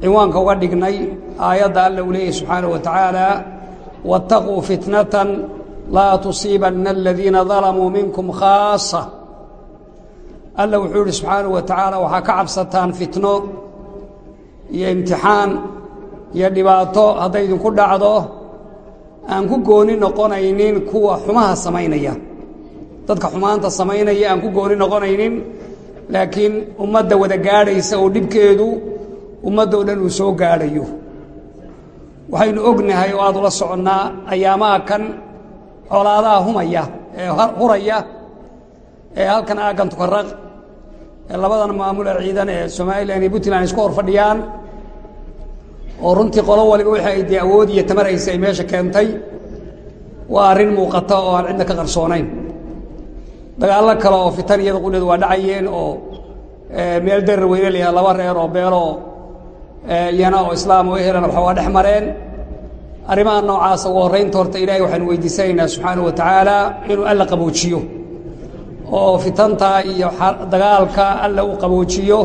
cinwaanka uga dhignay aayadda alla uu leeyahy subxaanaه wa tacaala waاtaquu fitnatan laa tusiibanna aladiina dalamuu minkum khaasa alla wuxuu yihi subxaanaه wa tacaala waxaa ka cabsataan fitno iyo imtixaan iyo dhibaato hadday idinku dhacdo aan ku gooni noqonaynin kuwa xumaha samaynaya dadka xumaanta samaynaya aan ku gooni noqonaynin laakiin ummadda wada gaadhaysa oo dhibkeedu ummaddoo dhan uu soo gaadhayo. Waxaynu ognahay oo aad ula soconnaa ayaamaha kan colaadaha humaya ee huraya ee halkan aaggan tukaraq ee labadan maamule ciidan ee somalilan iyo puntland isku hor fadhiyaan oo runtii qolo waliba wixii ay dee awood iyo tamaraysa ay meesha keentay waa arrin muuqata oo aan cidna ka qarsoonayn. Dagaallo kale oo fitan iyada qudheedu waa dhacayeen oo meel darar weyne layaha laba reer oo beeloo iyana oo islaam oo ehelana waxa waa dhex mareen. Arrimaha noocaasa ugu horraynta horta ilaahay waxaanu weydiisanaynaa subxaanahu wa tacaala inuu alla qaboojiyo. Oo fitanta iyo dagaalka alla uu qaboojiyo.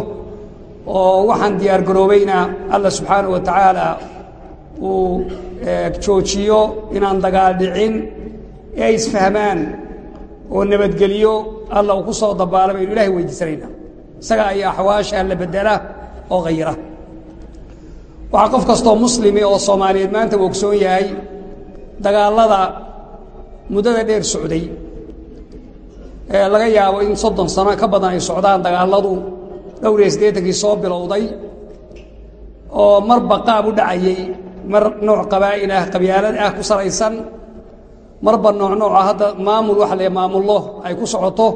Oo waxaan diyaar garoobayna alla subxaanahu wa tacaala uu joojiyo inaan dagaal dhicin. Ee ay isfahmaan oo nabadgeliyo alla uu ku soo dabaala baynu ilahay weydiisanaynaa isaga ayaa axwaasha la bedela oo khayra waxaa qof kastoo muslimi oo soomaaliyeed maanta uu ogsoon yahay dagaallada muddada dheer socday. Ee laga yaabo in soddon sano ka badan ay socdaan dagaalladu dhowr iyo siddeetankii soo bilowday oo marba qaab u dhacayey mar nooc qabaa'il ah qabyaalad ah ku salaysan marba nooc nooca hadda maamul waxa la maamullo ay ku socoto.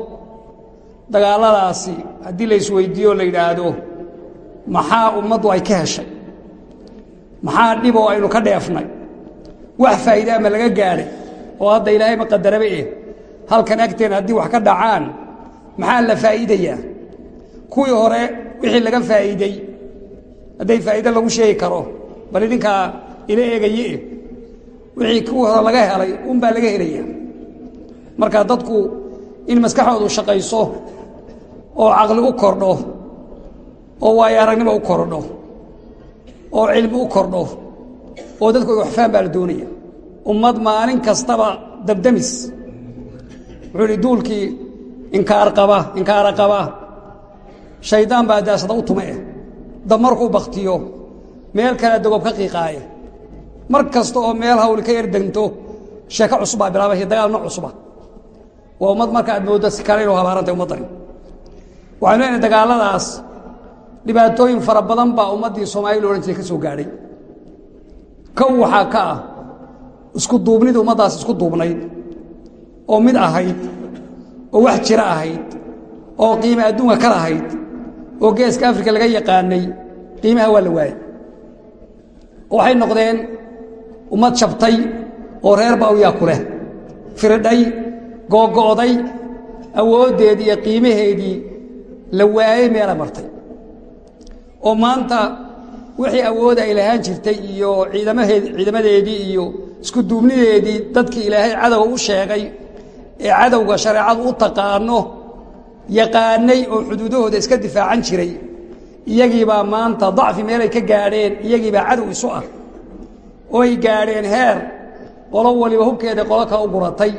Dagaalladaasi haddii la isweydiiyo la yidhaahdo maxaa ummaddu ay ka heshay maxaa dhiboo aynu ka dheefnay? Wax faa'iida ama laga gaadhay oo hadda ilaahay ma qadaraba eh. Halkan agteen haddii wax ka dhacaan maxaa la faa'iidayaa? Kuwii hore wixii laga faa'iidey hadday faa'iide lagu sheegi karo bal idinkaa ila eegaye wixii kuwii hore laga helay unbaa laga helaya marka dadku in maskaxoodu shaqayso oo caqli u kordho oo waayo aragnimo u kordho oo cilmi u kordho oo dadku ay waxfaan baa la doonaya. Ummad maalin kastaba dabdamis. Wuxuu idhi duulkii inkaar qaba inkaara qaba. Shaydaan baa daasada u tume eh dab markuu baktiyo meel kale dagob ka qiiqaaye. Mar kasta oo meel hawli ka yardegto sheeko cusubaa bilaabay dagaal nooc cusuba waa ummad marka aad mooddo si kale inuu habaarantay ummaddani waxaynu leenahay dagaalladaas dhibaatooyin fara badan baa ummaddii soomaalida lo odhan jiray ka soo gaadhay. Kow waxaa ka ah isku duubnida ummaddaas isku duubnayd oo mid ahayd oo wax jira ahayd oo qiime adduunka ka lahayd oo geeska afrika laga yaqaanay qiimaha waa la waayey waxay noqdeen ummad jabtay oo reer bawyaa ku leh. Firidhay googo'day awooddeedii iyo qiimaheedii la waayey meela martay oo maanta wixii awooda ay lahaan jirtay iyo ciidamadeedii iyo isku duubnideedii dadkii ilaahay cadowga u sheegay ee cadowga shareecadu u taqaano yaqaanay oo xuduudahooda iska difaacan jiray iyagiibaa maanta dacfi meelay ka gaadheen iyagiibaa cadow isu ah. Oo ay gaadheen heer qolo waliba hubkeeda qolo kale u guratay.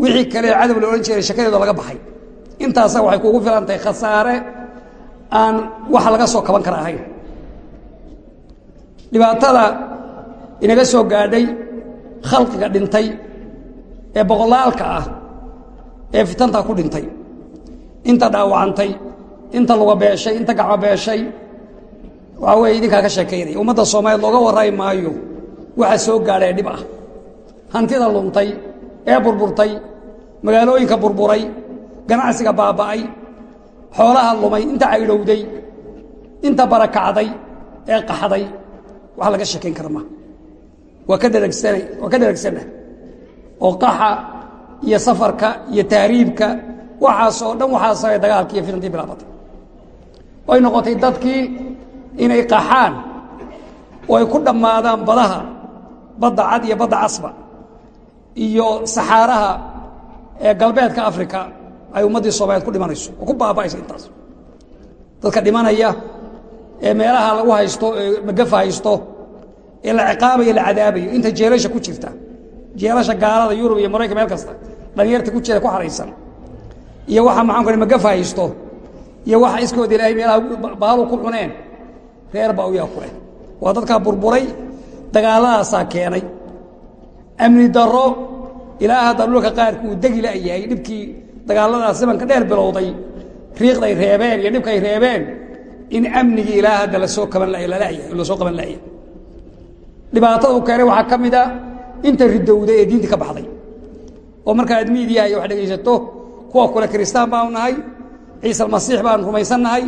Wixii kale cadow la odhan jiray shakadeedo laga baxay. Intaasa waxay kuugu filan tahay khasaare aan wax laga soo kaban kara ahayn dhibaatada inaga soo gaadhay khalqiga dhintay ee boqolaalka ah ee fitantaa ku dhintay. Inta dhaawacantay inta luga beeshay inta gacmo beeshay waxaa weeye idinkaa ka sheekaynaya ummadda soomaaliyeed looga warrami maayo waxa soo gaadha ee dhib ah. Hantida luntay ee burburtay magaalooyinka burburay ganacsiga baaba'ay xoolaha lumay inta caydhowday inta barakacday ee qaxday wax laga sheekayn kara maa waa ka dheragsanna oo qaxa iyo safarka iyo tahriibka waxaasoo dhan waxaa sabay dagaalkii iyo fitantii bilaabatay. Way noqotay dadkii inay qaxaan oo ay ku dhammaadaan badaha badda cad iyo badda casba iyo saxaaraha ee galbeedka africa ay ummaddii soomaaliyeed ku dhimanayso oo ku baaba'ayso intaas. Dadka dhimanaya ee meelaha lagu haysto ee magafa haysto ee la ciqaabayo la cadaabayo inta jeelasha ku jirta jeelasha gaalada yurub iyo maraykan meel kasta dhalinyarta ku jira ku haraysan iyo waxa maxaan ku magafa haysto iyo waxa iskooda ilaahay meelaha baalu ku cuneen reer baa uyaa ku leh. Waa dadkaa burburay dagaaladaasaa keenay. Amni darro ilaa hadda dhulka qaarku uu degi dhibkii dagaalladaas zamanka dheer bilowday riiqday reebeen iyo dhibkay reebeen in amnigii ilaa hadda la soo kaban lalayahay la soo qaban la'yahay dhibaatada u keenay waxaa ka mid a inta ridowday ee diinta ka baxday. Oo markaa aad miidiyaha iyo wax dhegaysato kuwa kule kiristaan baanu nahay ciise almasiix baanu rumaysannahay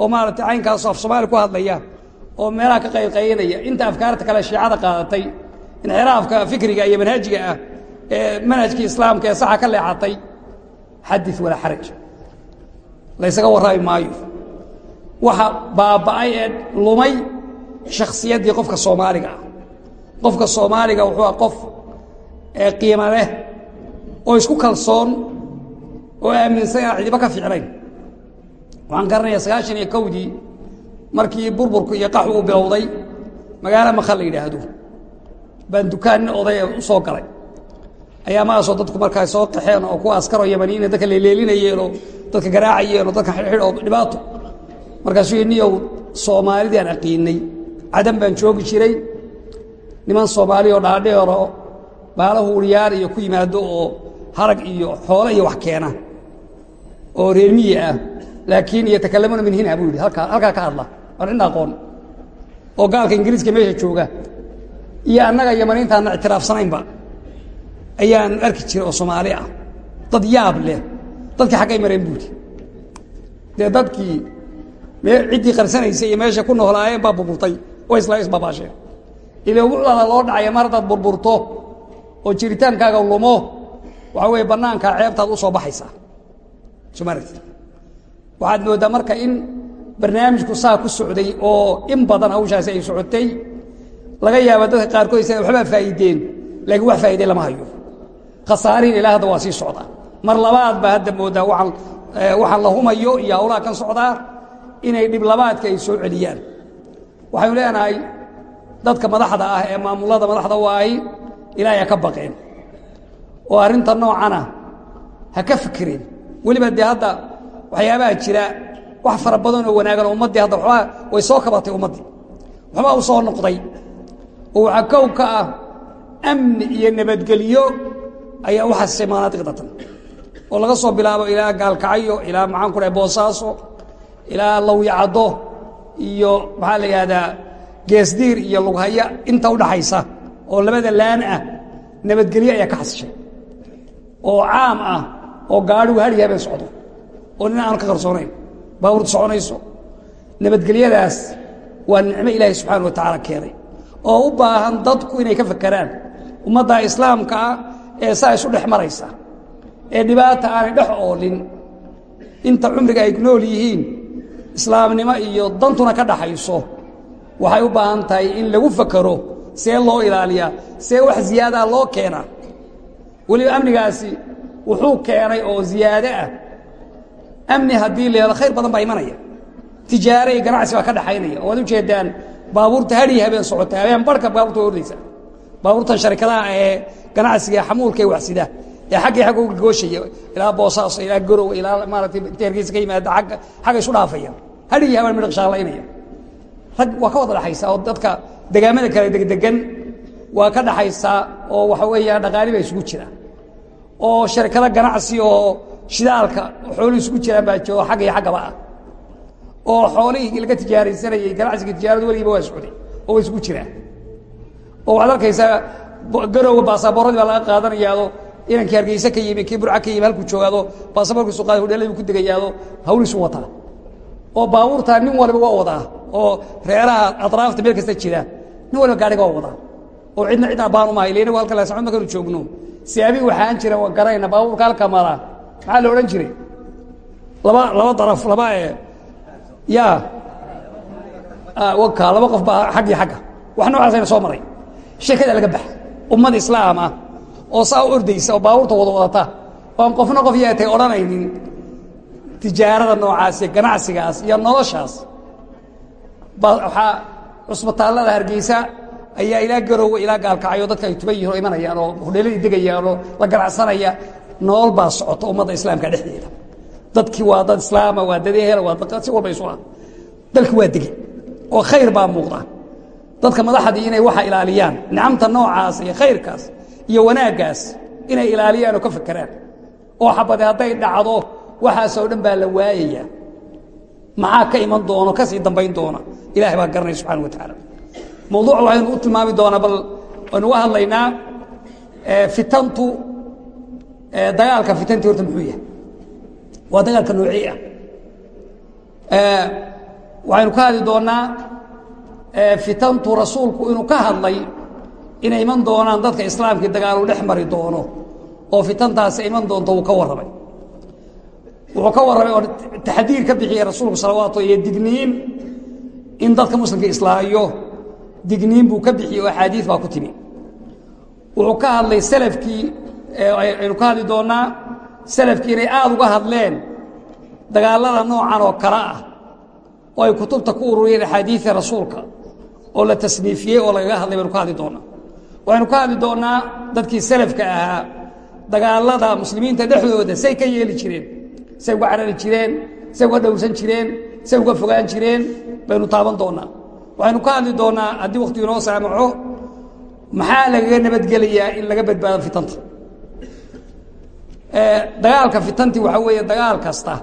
oo maaragtay caynkaasoo af soomaali ku hadlaya oo meelaha ka qaylqaynaya inta afkaarta kale shiicada qaadatay inxiraafka fikriga iyo manhajiga ah ee manhajkii islaamka ee saxa ka leexatay xadid walaa xaraj laysaga warraabi maayo. Waxa baaba'ay ee lumay shakhsiyaddii qofka soomaaliga ah. Qofka soomaaliga wuxuu ah qof qiimo leh oo isku kalsoon oo aaminsan inaan cidiba ka ficnayn waxaan garanayaa sagaashan iyo kowdii markii burburku iyo qaxu uu bilowday magaalo makha la yidhaahdo. Baan dukaan odaya u soo galay ayaa maasoo dadku markaa soo qaxeen oo kuwa askaroo yamaniyiina dadka leeleelinayeen oo dadka garaacayeen oo dadka xidhxidh oo dhibaato markaasuu yidhi niyow soomaalidii aan aqiinay cadan baan joogi jiray niman soomaali oo dhaadheero baala huuriyaan iyo ku yimaado oo harag iyo xoole iyo wax keena oo reermiyi ah laakiin yatakalamuna min hina buu yidhi halkaa ka hadla aan aqoon oo gaalka ingiriiska meesha jooga iyo annaga yamaniintaana ictiraafsanaynba ayaan arki jiray oo soomaali ah. Dad yaab leh. Dadkii xaggay mareen buudi dee dadkii ciddii qarsanaysay iyo meesha ku noolaayeen baa burburtay oo isla isbabaasheen ila wucdaada loo dhacaya mar haddaad burburto oo jiritaankaaga lumo waxaa weeye bannaankaa ceebtaad u soo baxaysaa. Soo maaragti waxaad mooddaa marka in barnaamijku saa ku socday oo in badan hawshaasi ay socotay laga yaaba dadka qaarkood isana waxbaa faa'iideen laakiin wax faa'iide lama hayo khasaarihin ilaa hadda waa sii socdaa. Mar labaad baa hadda mooddaa waxaan la humayo iyo hawlaha kan socdaa inay dhib labaadka ay soo celiyaan. Waxaynu leenahay dadka madaxda ah ee maamulada madaxda ahi ilaahay ha ka baqeen. Oo arrinta noocana ha ka fikireen weliba dee hadda waxyaabaha jira wax fara badan oo wanaagan ummaddii hadda waxbaa way soo kabatay ummaddii waxbaa u soo noqday. Oo waxaa kow ka ah amni iyo nabadgelyo ayaa u xasisay manaadiqdatan oo laga soo bilaabo ilaa gaalkacyo ilaa maxaan ku dhahay boosaaso ilaa lawyacaddo iyo maxaa la yidhahdaa geesdiir iyo lughaya inta udhaxaysa oo labada laan ah nabadgelyo ayaa ka xasishay. Oo caam ah oo gaadhigu hadhi habeen socdo oo nin aanu ka qarsoonayn baabuurta soconayso. Nabadgelyadaas waa nicmo ilaahay subxaana wa tacaala keenay. Oo u baahan dadku inay ka fakeraan ummadda islaamka ah ee saa isu dhex maraysa ee dhibaata aanay dhex oolin. Inta cumriga ay nool yihiin islaamnimo iyo dantuna ka dhaxayso waxay u baahan tahay in lagu fakero see loo ilaaliyaa see wax ziyaadaa loo keenaa weliba amnigaasi wuxuu keenay oo ziyaado ah. Amni haddii la helo khayr badan baa imanaya. Tijaare iyo ganacsi baa ka dhaxaynaya. Oo waad ujeedaan baabuurta hadhii habeen socota habeen barhka baabuurta ordaysa baabuurtan sharikadaha ee ganacsiga ee xamuulka ee waxsida ee xaggii xagga uga gooshaya ilaa boosaaso ilaa garow ilaa maaratay teerkiisa ka yimaada agga xagga isu dhaafaya. Hadhii habeen midhaq shaalaynaya rag waa ka wada dhaxaysaa oo dadka degaamada kale degdegan waa ka dhaxaysaa oo waxa weeya dhaqaali baa isugu jira oo sharikado ganacsi oo shidaalka xooluhu isugu jiraan baa jiro xagga iyo xaggaba ah. Oo xoolihii laga tijaaraysanayay ganacsiga tijaaradu weligiiba waa socday oo waa isugu jiraan oo waxaad arkaysaa garowga baasaboorradii baa laga qaadanayaado inankii hargeyse ka yimi kii burca ka yimi halkuu joogaado baasaboorkiisu qaada hodheeladiibu ku degayaado hawliisu wataa. Oo baabuurtaa nin waliba waa wadaa oo reeraha atraafta meel kasta jira nin waliba gaadhiga waa wadaa. Oo cidna cid abaan umahay ila inagu halka laasacod markanu joogno. Siyaabii waxaan jira waa garayna baabuurka halka maraa maxaa la odhan jiray? Laba laba daraf laba ee ya waka laba qof baa xaggii xagga. Wax noocaasayna soo maray sheekada laga baxa ummad islaam ah oo saa u ordaysa oo baabuurta wada wadata oan qofna qof yeetay odhanaynin tijaarada noocaas iyo ganacsigaas iyo noloshaas. Waxaa cusbitaallada hargeysa ayaa ilaa garoowe ilaa gaalkacyo dadka ay tuban yihiin oo imanayaan oo hodheeladii degayaan oo la ganacsanaya nool baa socota ummadda islaamka dhexdeeda. Dadkii waa dad islaama waa dad ehela waa dad si walba isu ah. Dalki waa degey oo khayr baa muuqda dadka madaxdii inay waxa ilaaliyaan nicamta noocaas iyo khayrkaas iyo wanaaggaas inay ilaaliyaan oo ka fakeraan oo xabade hadday dhacdo waxaasoo dhan baa la waayayaa maxaa ka iman doono ka sii dambayn doona ilahay baa garanaya subxana wa tacaala. Mawduuca waxaynu u tilmaami doonaa bal aynu uga hadlaynaa fitantu dagaalka fitantii horta muxuu yahay? Waa dagaalka noocii ah? Waxaynu ka hadli doonaa fitantu rasuulku inuu ka hadlay inay iman doonaan dadka islaamkii dagaalu dhex mari doono oo fitantaasi iman doonto wuu ka warramay. Wuxuu ka warramay oo taxdiir ka bixiyey rasuulku salawaatu iyo digniin in dadka muslimka islaayo. Digniin buu ka bixiyey oo axaadiis baa ku timi. Wuxuu ka hadlay salafkii aynu ka hadli doonnaa salafkii inay aada uga hadleen dagaallada noocan oo kale ah oo ay kutubta ku ururiyeen axaadiida rasuulka oo la tasniifiyey oo lagaga hadlay baynu ka hadli doonnaa waxaynu ka hadli doonnaa dadkii salafka ahaa dagaallada muslimiinta dhexdooda say ka yeeli jireen say uga carari jireen say uga dhowrsan jireen say uga fogaan jireen baynu taaban doonnaa waxaynu ka hadli doonnaa haddii wakhti inoo saamaxo maxaa lagaga nabadgelayaa in laga badbaado fitanta? Dagaalka fitanti waxaa weeye dagaal kasta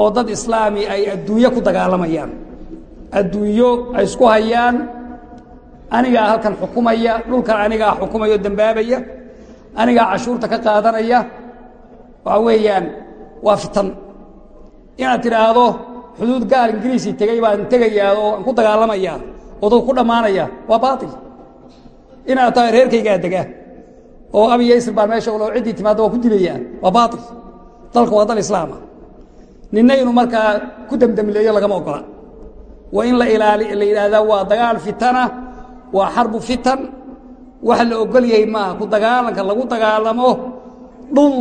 oo dad islaami ay adduunyo ku dagaalamayaan adduunyo ay isku hayaan anigaa halkan xukumaya dhulkan anigaa xukumaya oo dembaabaya anigaa cashuurta ka qaadanaya waxaa weeyaan waa fitan. Inaad tidhaahdo xuduud gaal ingiriisi tegey baan tegayaa oo aan ku dagaalamayaa oo dad ku dhammaanaya waa baatil. Inaad tahay reerkaygaa dega oo abiyo isr baan meesha ulo ciddii timaadda waa ku dilayaa waa baatil. Dalka waa dal islaama ninna inuu markaa ku demdemleeyo lagama ogola waa in la yidhaahdaa waa dagaal fitana waa xarbu fitan. Waxa la ogol yahay maaha ku dagaalanka lagu dagaalamo dhul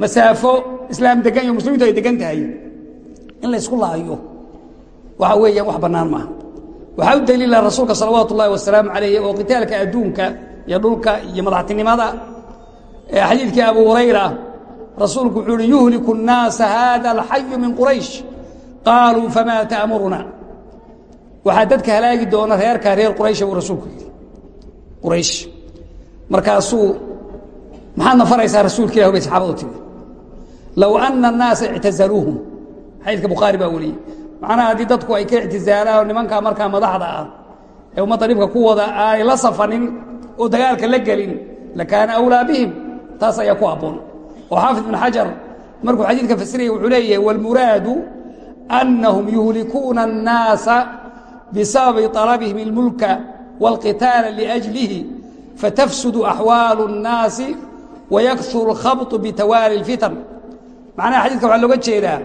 masaafo islaam degan iyo muslimiintu ay degan tahay. In la ysku laayo. Waxa weeyaan wax bannaan maaha. Waxaa u daliila rasuulka salawaatu ullaahi wasalaamu calayh oo qitaalka adduunka iyo dhulka iyo madaxtinimada. Xadiidkii abu hurayra rasuulku wuxuu yuhliku الnaasa hada alxayu min quraysh qaaluu famaa ta'muruna waxaa dadka halaagi doona reerkaa reer quraysha buu rasuulku quraysh. Markaasuu maxaad nafaraysaa rasuulka ilah bay saxaabadu anna annaasa ictazaluuhum. Xadiidka bukhaari baa wariyey. Macnaha haddii dadku ay ka ictizaalaan oo nimankaa madaxda ah ee ummadda dhibka ku wada aanay la safanin oo dagaalka la gelin lakaana awlaa bihim. Taas ayaa ku abboon oo ibn xajar markuu xadiidka fasiraya wuxuu leeyahay wاlmuraadu أnahum yuhlikuuna الnaasa bisababi طalabihim اlmulka wاlqitaala liأjlihi fatafsudu axwaalu الnaasi wayakuru اlkhabط bitawaali اlfitan macnaha xadidka waxaa looga jeedaa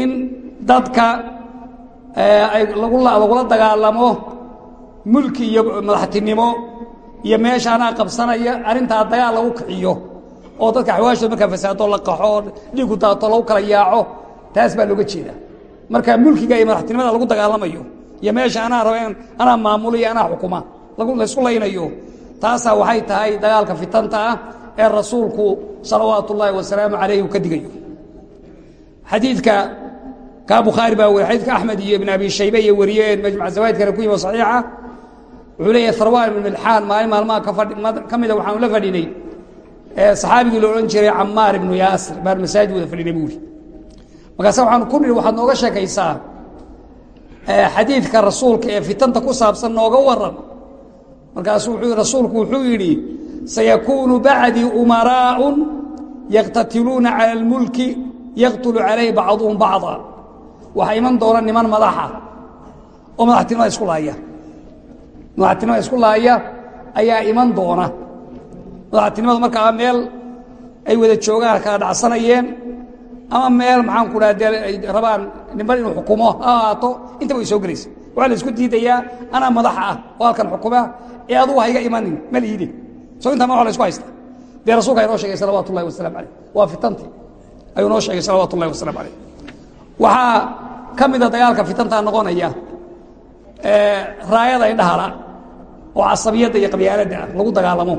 in dadka ay lagula dagaalamo mulki iyo madaxtinimo iyo meesha anaa qabsanaya arrintaa dagaal lagu kiciyo oo dadka axwaashooda markaa fasaado la qaxo dhiigu daato lagu kala yaaco taas baa looga jeedaa. Marka mulkiga iyo madaxtinimada lagu dagaalamayo iyo meesha anaa raba anaa maamulaya anaa xukuma laysku laynayo taasaa waxay tahay dagaalka fitanta ah ee rasuulku salawaatu ullaahi wasalaamu calayh uu ka digayo. Xadiidka kaa bukhaari baa weri xadiidka axmed iyo ibn abi shaybe iyo wariyeen majmac zawaidkana ku yimi saxiixa. Wuxuu leeyahay harwaan ibn milxaan maalin maalmaha ka mida waxaanu la fadhinay saxaabigii la odhan jiray camaar ibnu yaasir baan masaajid wada fadhinay buuri markaase waxaanu ku nidhi waxaad nooga sheekaysaa xadiidka rasuulka ee fitanta ku saabsan nooga waran markaasuu rasuulku wuxuu yidhi sayakuunu bacdii umaraaءun yaqtatiluuna cala اlmulki yaqtulu calayhi bacduhum bacda waxaa iman doona niman madaxa oo madaxtinimada isku laaya. Madaxtinimada isku laaya ayaa iman doona. Madaxtinimadu markaa meel ay wada joogaan kala dhacsanayeen ama meel maxaan ku dhaha dee ay rabaan niman inuu xukumo? Ha ahaato way soo gelaysa. Waxaa la isku diidayaa anaa madaxa ah oo halkan xukuma ee adugu ha iga imanin ma liide so intaa ma wa la isku haysta dee rasulka inoo sheegay salawaatu ullahi wasalam waa fitanti ayuu noo sheegay salawaatu ullahi wasalam waxaa ka mida dagaalka fitantaa noqonaya raayada indhahala oo casabiyadda iyo qabyaaladda ah lagu dagaalamo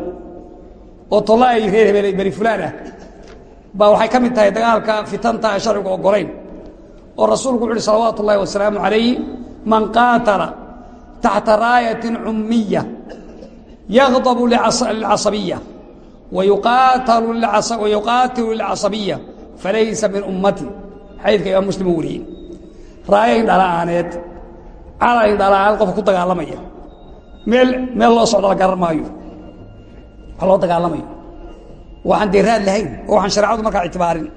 oo tolla ay reer hebel beri fulaan ah baa waxay ka mid tahay dagaalka fitanta ee sharcigu ogolayn oo rasuulku wuxu uhi salawaatu ullahi wasalaamu calayh man qaatala taxta raayatin cummiya yagdabu lilcasabiya wayuqaatilu lilcasabiya falaysa min ummati xadiidka imaam muslim u wariyey. Raaya indhala'aaneed cala indhala'aan qofka ku dagaalamaya. Meel meel loo socdo la garan maayo. Wax loo dagaalamayo waxaan dee raad lahayn oo waxaan shareecadu markaa ictibaarin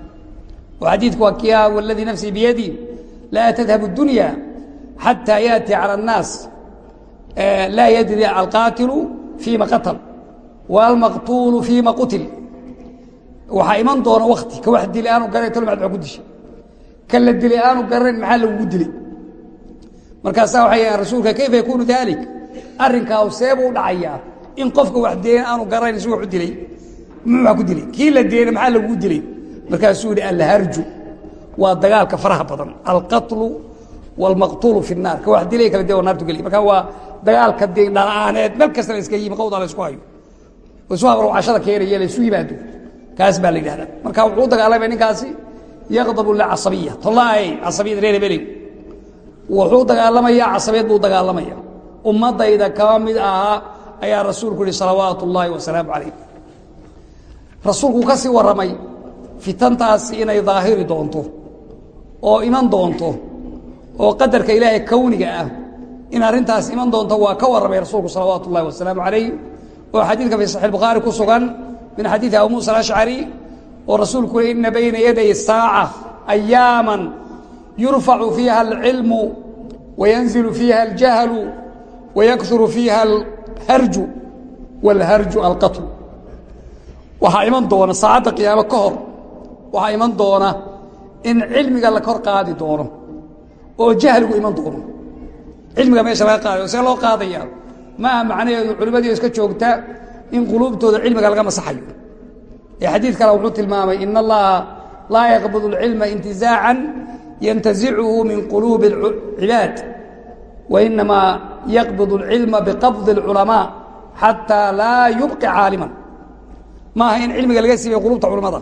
oo xadiidku waa kiya waladii nafsii biyadi laa tadhabu اdunya xatى yaأti calى الnaas laa yadri alqaatilu fiima qatal wاlmaqtuulu fiima qutil waxaa iman doona wakti ka wax dilay aanu garanay talo maad waa ku dishay ka la dilay aanu garanayn maxaa lagugu dilay markaasaa waxay yahan rasuulka kayfa yakunu dalik arrinkaa seebuu dhacayaa in qofka wax dilayn aanu garanayn si wax u dilay muxuu wax ku dilay kii la dilayna maxaa lagugu dilay markaasuu yidhi alharju waa dagaalka faraha badan alqatlu wاlmaqtuulu fi الnaar ka wax dilay kala de naartu geliy marka waa dagaalka de dhala'aaneed meel kasta la iska yimi qawda la isku hayo isu habarwacashada keenaya la isu yimaado kaas baa la yidhahdaa marka wuxuu u dagaalamaya ninkaasi yaqdabu licasabiya tollaay casabiyada reer hebeley wuxuu dagaalamayaa casabiyad buu dagaalamaya ummadayda kaba mid ahaa ayaa rasuulku yihi salawaatu اllaahi wasalaamu calayh rasuulku ka sii warramay fitantaasi inay daahiri doonto oo iman doonto oo qadarka ilaahay kowniga ah in arrintaas iman doonto waa ka warramay rasuulku salawaatu ullahi wasalaamu calayh oo xadiidka fi saxi bukhaari ku sugan min xadiidi abu muusa alashcari oo rasuulku ui ina bayna yaday saaca ayaaman yurfacu fiiha alcilmu wayanzilu fiiha aljahlu wayakuru fiiha alharju wاlharju alqatlu waxaa iman doona saacadda qiyaamo ka hor waxaa iman doona in cilmiga la kor qaadi doono oo jahligu iman doono cilmiga meesha laga qaadayo see loo qaadaya ma aha macnaheedu culimmadii iska joogta in quluubtooda cilmiga laga masaxayo ee xadiid kale wuxuu tilmaamay in allaha laa yaqbid اlcilma intizaacan yantazichu min quluubi اcibaad wainamaa yaqbid اlcilma biqabdi اlculamaa xataa laa yubqi caaliman maaha in cilmiga laga siibay qulubta culimmada.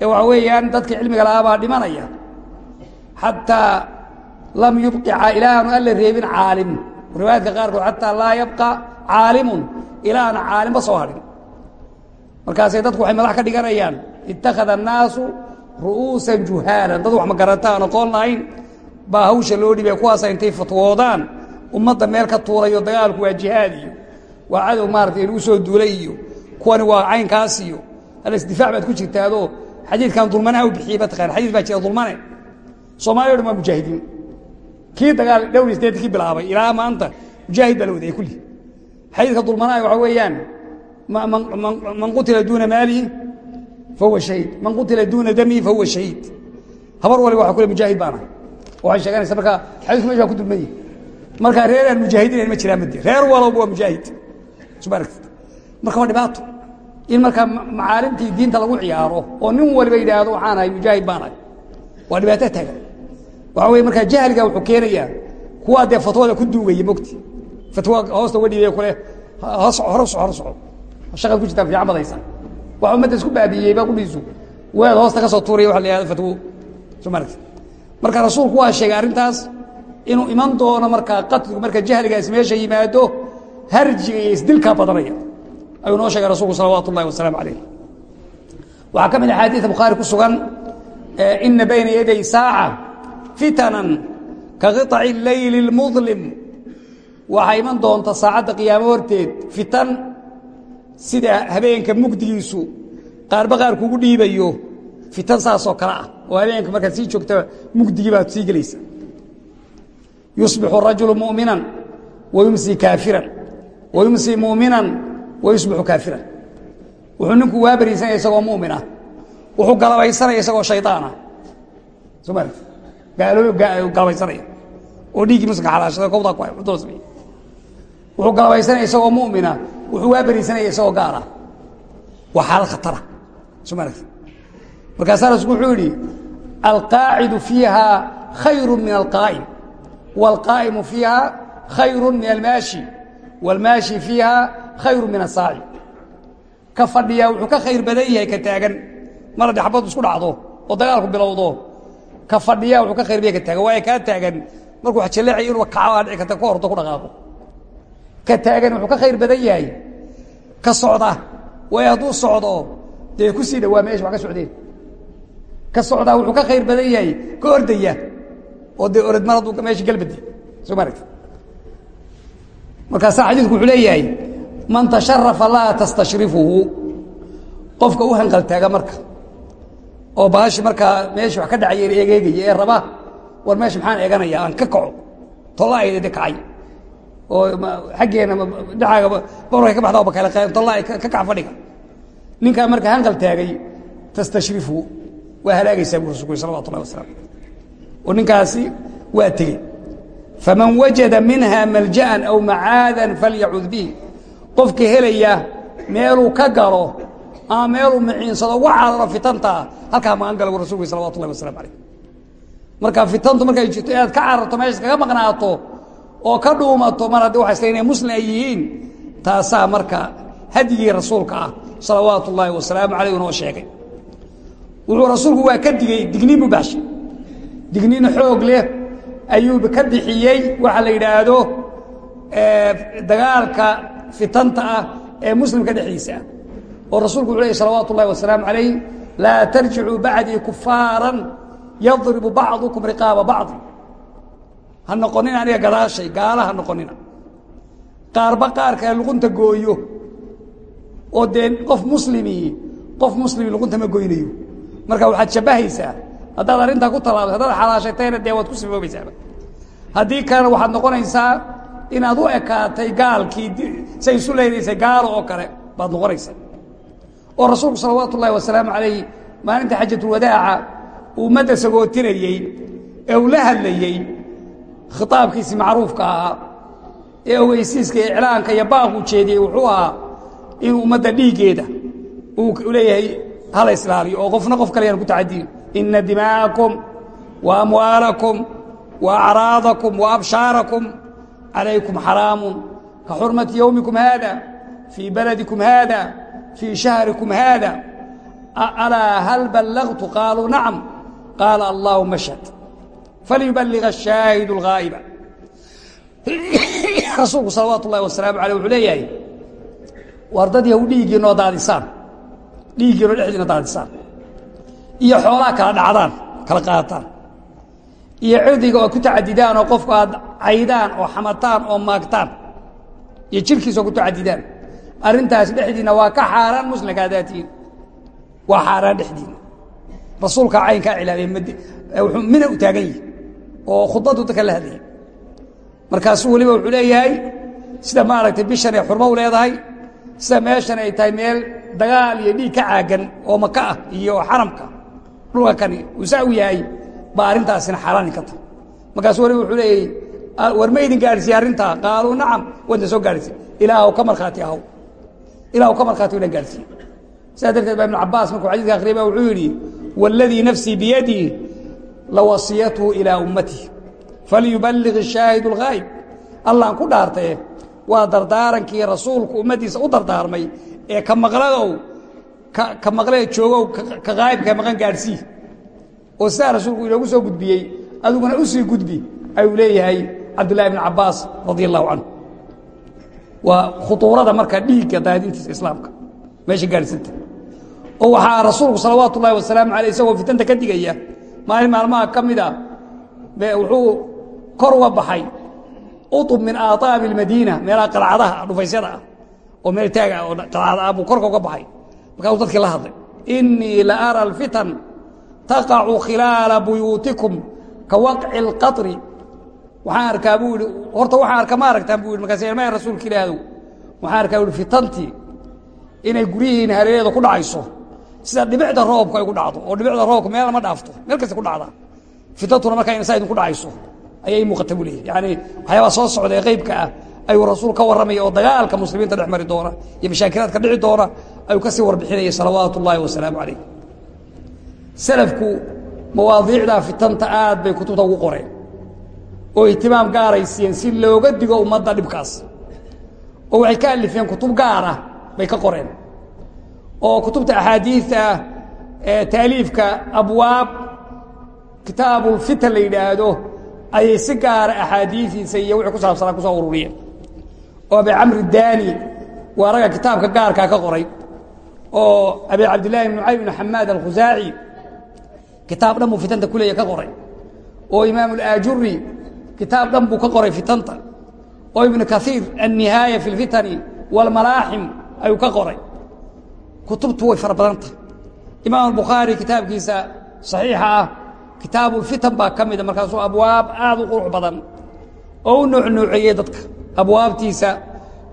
Ee waxa weeyaan dadka cilmiga lahaa baa dhimanaya. Xataa lam yubqi ilaanu alla reebin caalim. Riwaayadka qaarkood xataa laa yabqa caalimun ilaana caalimba soo hadhin. Markaasay dadku waxay madax ka dhiganayaan. Ittakhada annaasu ru'uusan juhaalan. Dad wax magarata aan aqoon lahayn. Baa hawsha loo dhibay kuwaasa intay fatwoodaan. Ummadda meel ka tuulayo dagaalku waa jihaad iyo waa cadow maarata inuu soo duulay iyo kuwani waa caynkaas iyo alasdifaac baad ku jirtaadoo xadiidkan dulmanaha u bixiyey mataqaan xadiid baa jira dulmane. Soomaliya o dhan waa mujaahidiin kii dagaal dhowr iyo sideedankii bilaabay ilaa maanta mujaahid baa la wadayay kulli. Xadiidka dulmanaha waxaa weeyaan man qutila duuna maalihi fahuwa shahiid. Man qutila duuna damihi fahuwa shahiid. Habar waliba waa kule mujaahid baan ahay waxay sheeganaysa marka xadiisku mesh waa ku dulman yihi marka reer aan mujaahidiinayn ma jiraan made reer walowba waa mujaahid. Suma aragtid in markaa macaalimtii diinta lagu ciyaaro oo nin waliba yidhaahdo waxaan ahay mujaahid baan ahay. Waa dhibaato taagan. Waxa weye markaa jahliga wuxuu keenayaa kuwaa dee fatwada ku duugaya mogti fatwa hoosta uga dhiibay kule hor soco hor soco shaqad ku jirtaan fiican badaysa. Waxa ummadda isku baabiiyey baa kudhiisu weed hoosta ka soo tuuraya waxa la yihahdo fatwo. Soo ma aragtid? Marka rasuulku waa sheegay arrintaas inuu iman doono markaa qatligu marka jahligaas meesha yimaado harjiga iyo isdilkaa badanaya ayuu noo sheegay rasuulku salawaatu ullahi wasalaamu calayh waxaa ka mid a xaadiida bukhaari ku sugan ina bayna yaday saaca fitanan ka qiطaci leyli اlmudlim waxaa iman doonta saacadda qiyaamo horteed fitan sida habeenka mugdigiisu qaarba qaar kugu dhiibayo fitan saasoo kale ah oo habeenka markaad sii joogta mugdigii baad sii gelaysa yusbixu rajulu muؤminan wayumsi kaafiran wayumsi muؤminan wayusbixu kaafira. Wuxuu ninku waabariisanaya isagoo muminah wuxuu galabaysanaya isagoo shayaana soma galabaysanaya oo dhiiggii muslika alaashada kobdaa ku udoos wuxuu galabaysanaya isagoo mumina. Wuxuu waabariisanaya isagoo gaala waa xaalad khatara. Soma aragti markaasaa rasuku wuxuu idhi alqaacidu fiiha khayru min alqaa'im. Wاlqaa'imu fiiha khayru min almaashi. Wاlmaashi fiiha khayru min asaaci ka fadhiyaa wuxuu ka khayr badan yahay ka taagan. Mar haddii xabaddu isku dhacdo oo dagaalku bilowdo. Ka fadhiyaa wuxuu ka khayr badan yahay ka taagan. Waayo kaa taagan. Markuu wax jaleecay inuu kaco aa dhici karta ku horto ku dhaqaaqo. Ka taagan wuxuu ka khayr badan yahay. Ka socda. Waayo hadduu socdo dee ku sii dhawaa meesha wax ka socdeen ka socdaa wuxuu ka khayr badan yahay ka ordaya oo dee orad mar hadduu meesha galbadi. Soo ma aragti markaasaa xadiidku wuxuu leeyahay man tasharafa laa tastashrifuhu. Qofka u hanqaltaaga marka. Oo baashi markaa meesha wax ka dhacaya eegeegaya ee raba war meesha maxaan eeganaya aan ka kaco. Tollaayda de kacay oo xaggeena dhacaaga borkay ka baxda bakale tollaay ka kac fadhiga. Ninkaa marka hanqal taagay tastashrifu waa halaagaysaa buu rasulku salawatu ullahi wasalam oo ninkaasi waa tegey. Faman wajada minha malja'an aw macaadan falyacud bihi qofka helaya meeluu ka galo ama meeluu maciinsado uga cararo fitantaa halkaa magan gala bu rasulku salawatu ullahi wasalam alayh marka fitantu markay jirto inaad ka cararto meesha kaga maqnaato oo ka dhuumato mar haddii waxay isla muslim ay yihiin taasaa marka hadyigii rasuulka ah salawaatu wasalaamu calayh noo sheegay. Wuxuu rasuulku waa ka digey digniin baxshay. Digniin xoog leh ayuu ka bixiyey waxa la yidhaahdo dagaalka fitanta ah ee muslimka dhexdiisa ah. Oo rasuulku wuxuu ley salawaatu ullahi wasalaamu calayh laa tarjicuu bacdii kufaaran yadribu bacdukum riqaaba bacdi ha noqonina aniga gadaashay gaala ha noqonina. Qaarba qaarka luqunta gooyo oo dee qof muslimii qof muslimi luqunta ma goynayo. Marka waxaad shabbahaysaa haddaad arrintaa ku tallaabtay haddaad xalaashatayna dee waad ku sifoobaysaaba haddii kalena waxaad noqonaysaa inaad u ekaatay gaalkii say isu leynaysay gaalo oo kale baad noqonaysaa oo rasuulku salawaatu ullahi wasalaamu calayh maalinta xajatulwadaaca ummadda sagootinayey ee uu la hadlayey khitaabkiisii macruufka ahaa ee ogeysiiska iclaanka iyo baaqu jeediyey wuxuu ahaa in ummadda dhiiggeeda uu leeyahay hala islaaliyo oo qofna qof kale yaan ku tacadiyin ina dimaa'akum wa amwaalakum wa acraadakum wa abshaarakum calaykum xaraamun ka xurmati yowmikum haada fii baladikum haada fii shahrikum haada alaa hal ballagtu qaaluu nacam qaala allaahuma ashhad falyubaliga ashaahidu alghaa'iba rasuulku salawaatu ullahi wasalaamu aleyh wuxuu leeyahay war dad yahu dhiiggiinoo daadisaan dhiiggiinoo dhexdiina daadisaan iyo xoolaha kala dhacdaan kala qaataan iyo cirdiga oo ku tacadidaan oo qofku aad caydaan oo xamataan oo maagtaan iyo jirkiisa oo ku tacadidaan. Arrintaas dhexdiinna waa ka xaaraan muslimka waa xaaraan dhexdiina. Rasuulkaa caynkaa cilaamay wuxuu mina u taagan yihi oo khudbadu dadka la hadlayay markaasuu weliba wuxuu leeyahay sida maaragtay bishan ay xurmo u leedahay sida meeshan ay tahay meel dagaal iyo dhiig ka caagan oo maka ah iyo xaramka. Dhulka kani uu saa u yahay baa arrintaasina xaaraani ka tahay markaasuu weliba wuxuu leeyahy war ma idin gaadhsiiye arrintaa qaaluu nacam waadna soo gaadhsiiye ilaahw ka markhaati ahow ilaahw ka markhaati ina gaadhsiiye sidaa darteed baa ibnu cabaas markuu xadiiska akhriyay ba wuxuu yidhi wاladii nafsii biyadihi lawasiyathu ilىa ummatihi falyuballig الshaahidu اlghaayib allaan ku dhaartee waa dardaarankii rasuulku ummaddiisa u dardaarmay ee ka maqladow ka maqlee joogow ka haayibka maqan gaadhsii oo sidaa rasuulku inoogu soo gudbiyey adiguna u sii gudbi ayuu leeyahay cabdullahi ibn cabbaas radi allahu canhu waa khuuurada marka dhiigga daadintiisa islaamka meesha gaadhsanta oo waxaa rasuulku salawaatu ullahi wasalaamu aley isagoo fitanta ka digaya maalin maalmaha ka mida ah, wuxuu kor uga baxay uub min aaabi اmadiina meelaha qalcadaha dhufaysyada ah oo meel taaga ah, oo alcada ah buu korka uga baxay. Markaasuu dadkii la hadlay inii la ara اlfitan taqacu khilaala buyuutikum ka waqci waxaan arkaa buu horta waxaan arka ma aragtaan bu ihi markaas ma rasuulka ilaahdow waxaan arkaa bu ihi inay guryihiina hareerada ku dhacayso sida dhibicda roobku ay ku dhacdo oo dhibicda roobku meel lama dhaafto meel kasta ku dhacda fitantuna markaa ina saa idinku dhacayso ayay muuqata buu leeyahy yani waxyaabaa soo socda ee qaybka ah ayuu rasuul ka warramaya oo dagaalka muslimiinta dhex mari doona iyo mashaakilaadka dhici doona ayuu ka sii warbixinayay salawaatu wasalaamu calayh salafku mawaadiicdaa fitanta aad bay kutubta ugu qoreen oo ihtimaam gaaray siiyeen si looga digo ummadda dhibkaas. Oo waxay ka alifeen kutub gaara bay ka qoreen. Oo kutubta axaadiidta ah ee taaliifka abwaab kitaabulfitan la yidhaahdo ayay si gaara axaadiidiisa iyo wixii ku saabsanaa ku soo ururiyeen. Oo abi camri daani waa ragga kitaabka gaarkaa ka qoray oo abi cabdillahi ibn nucaym ibn xamaad alkhusaaci kitaab dhan buu fitanta kuleeya ka qoray oo imaam alaajuri kitaab dhan buu ka qoray fitanta oo ibnu kaiir annihaaya fi اlfitani wاlmalaaxim ayuu ka qoray kutubtu way fara badan tahay imaam albukhaari kitaabkiisa saxiixa ah kitaabulfitan baa ka mida markaasuu abwaab aad u qurux badan oo u nuucnuuceeyey dadka abwaabtiisa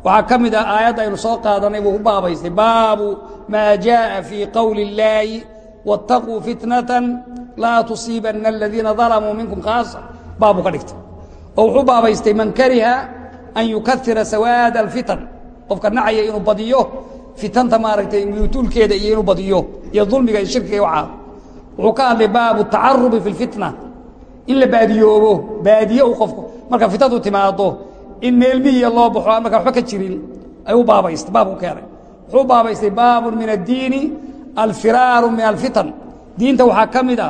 waxaa ka mid ah aayadda aynu soo qaadanay buu ku baabaystay baabu maa jaءa fii qowli اllaahi wاtaquu fitnatan laa tusiibanna aladiina dalamuu minkum khaasa baabuu ka dhigtay oo wuxuu baabaystay man kariha an yukaira sawaada alfitan qofka nacaya inuu badiyo fitanta maaragtay yutuulkeeda iyo inuu badiyo iyo dulmiga iyo shirkiga waxaa wuxuu ka hadlay baabu tacarubi fi lfitna in la baadiyoobo baadiye u qofku marka fitnadu timaado in meelmihiya loo baxo aan markaa waxba ka jirin ayuu baabaystay baabku keenay wuxuu baabaystay baabun min addiini alfiraaru min alfitan diinta waxaa ka mid a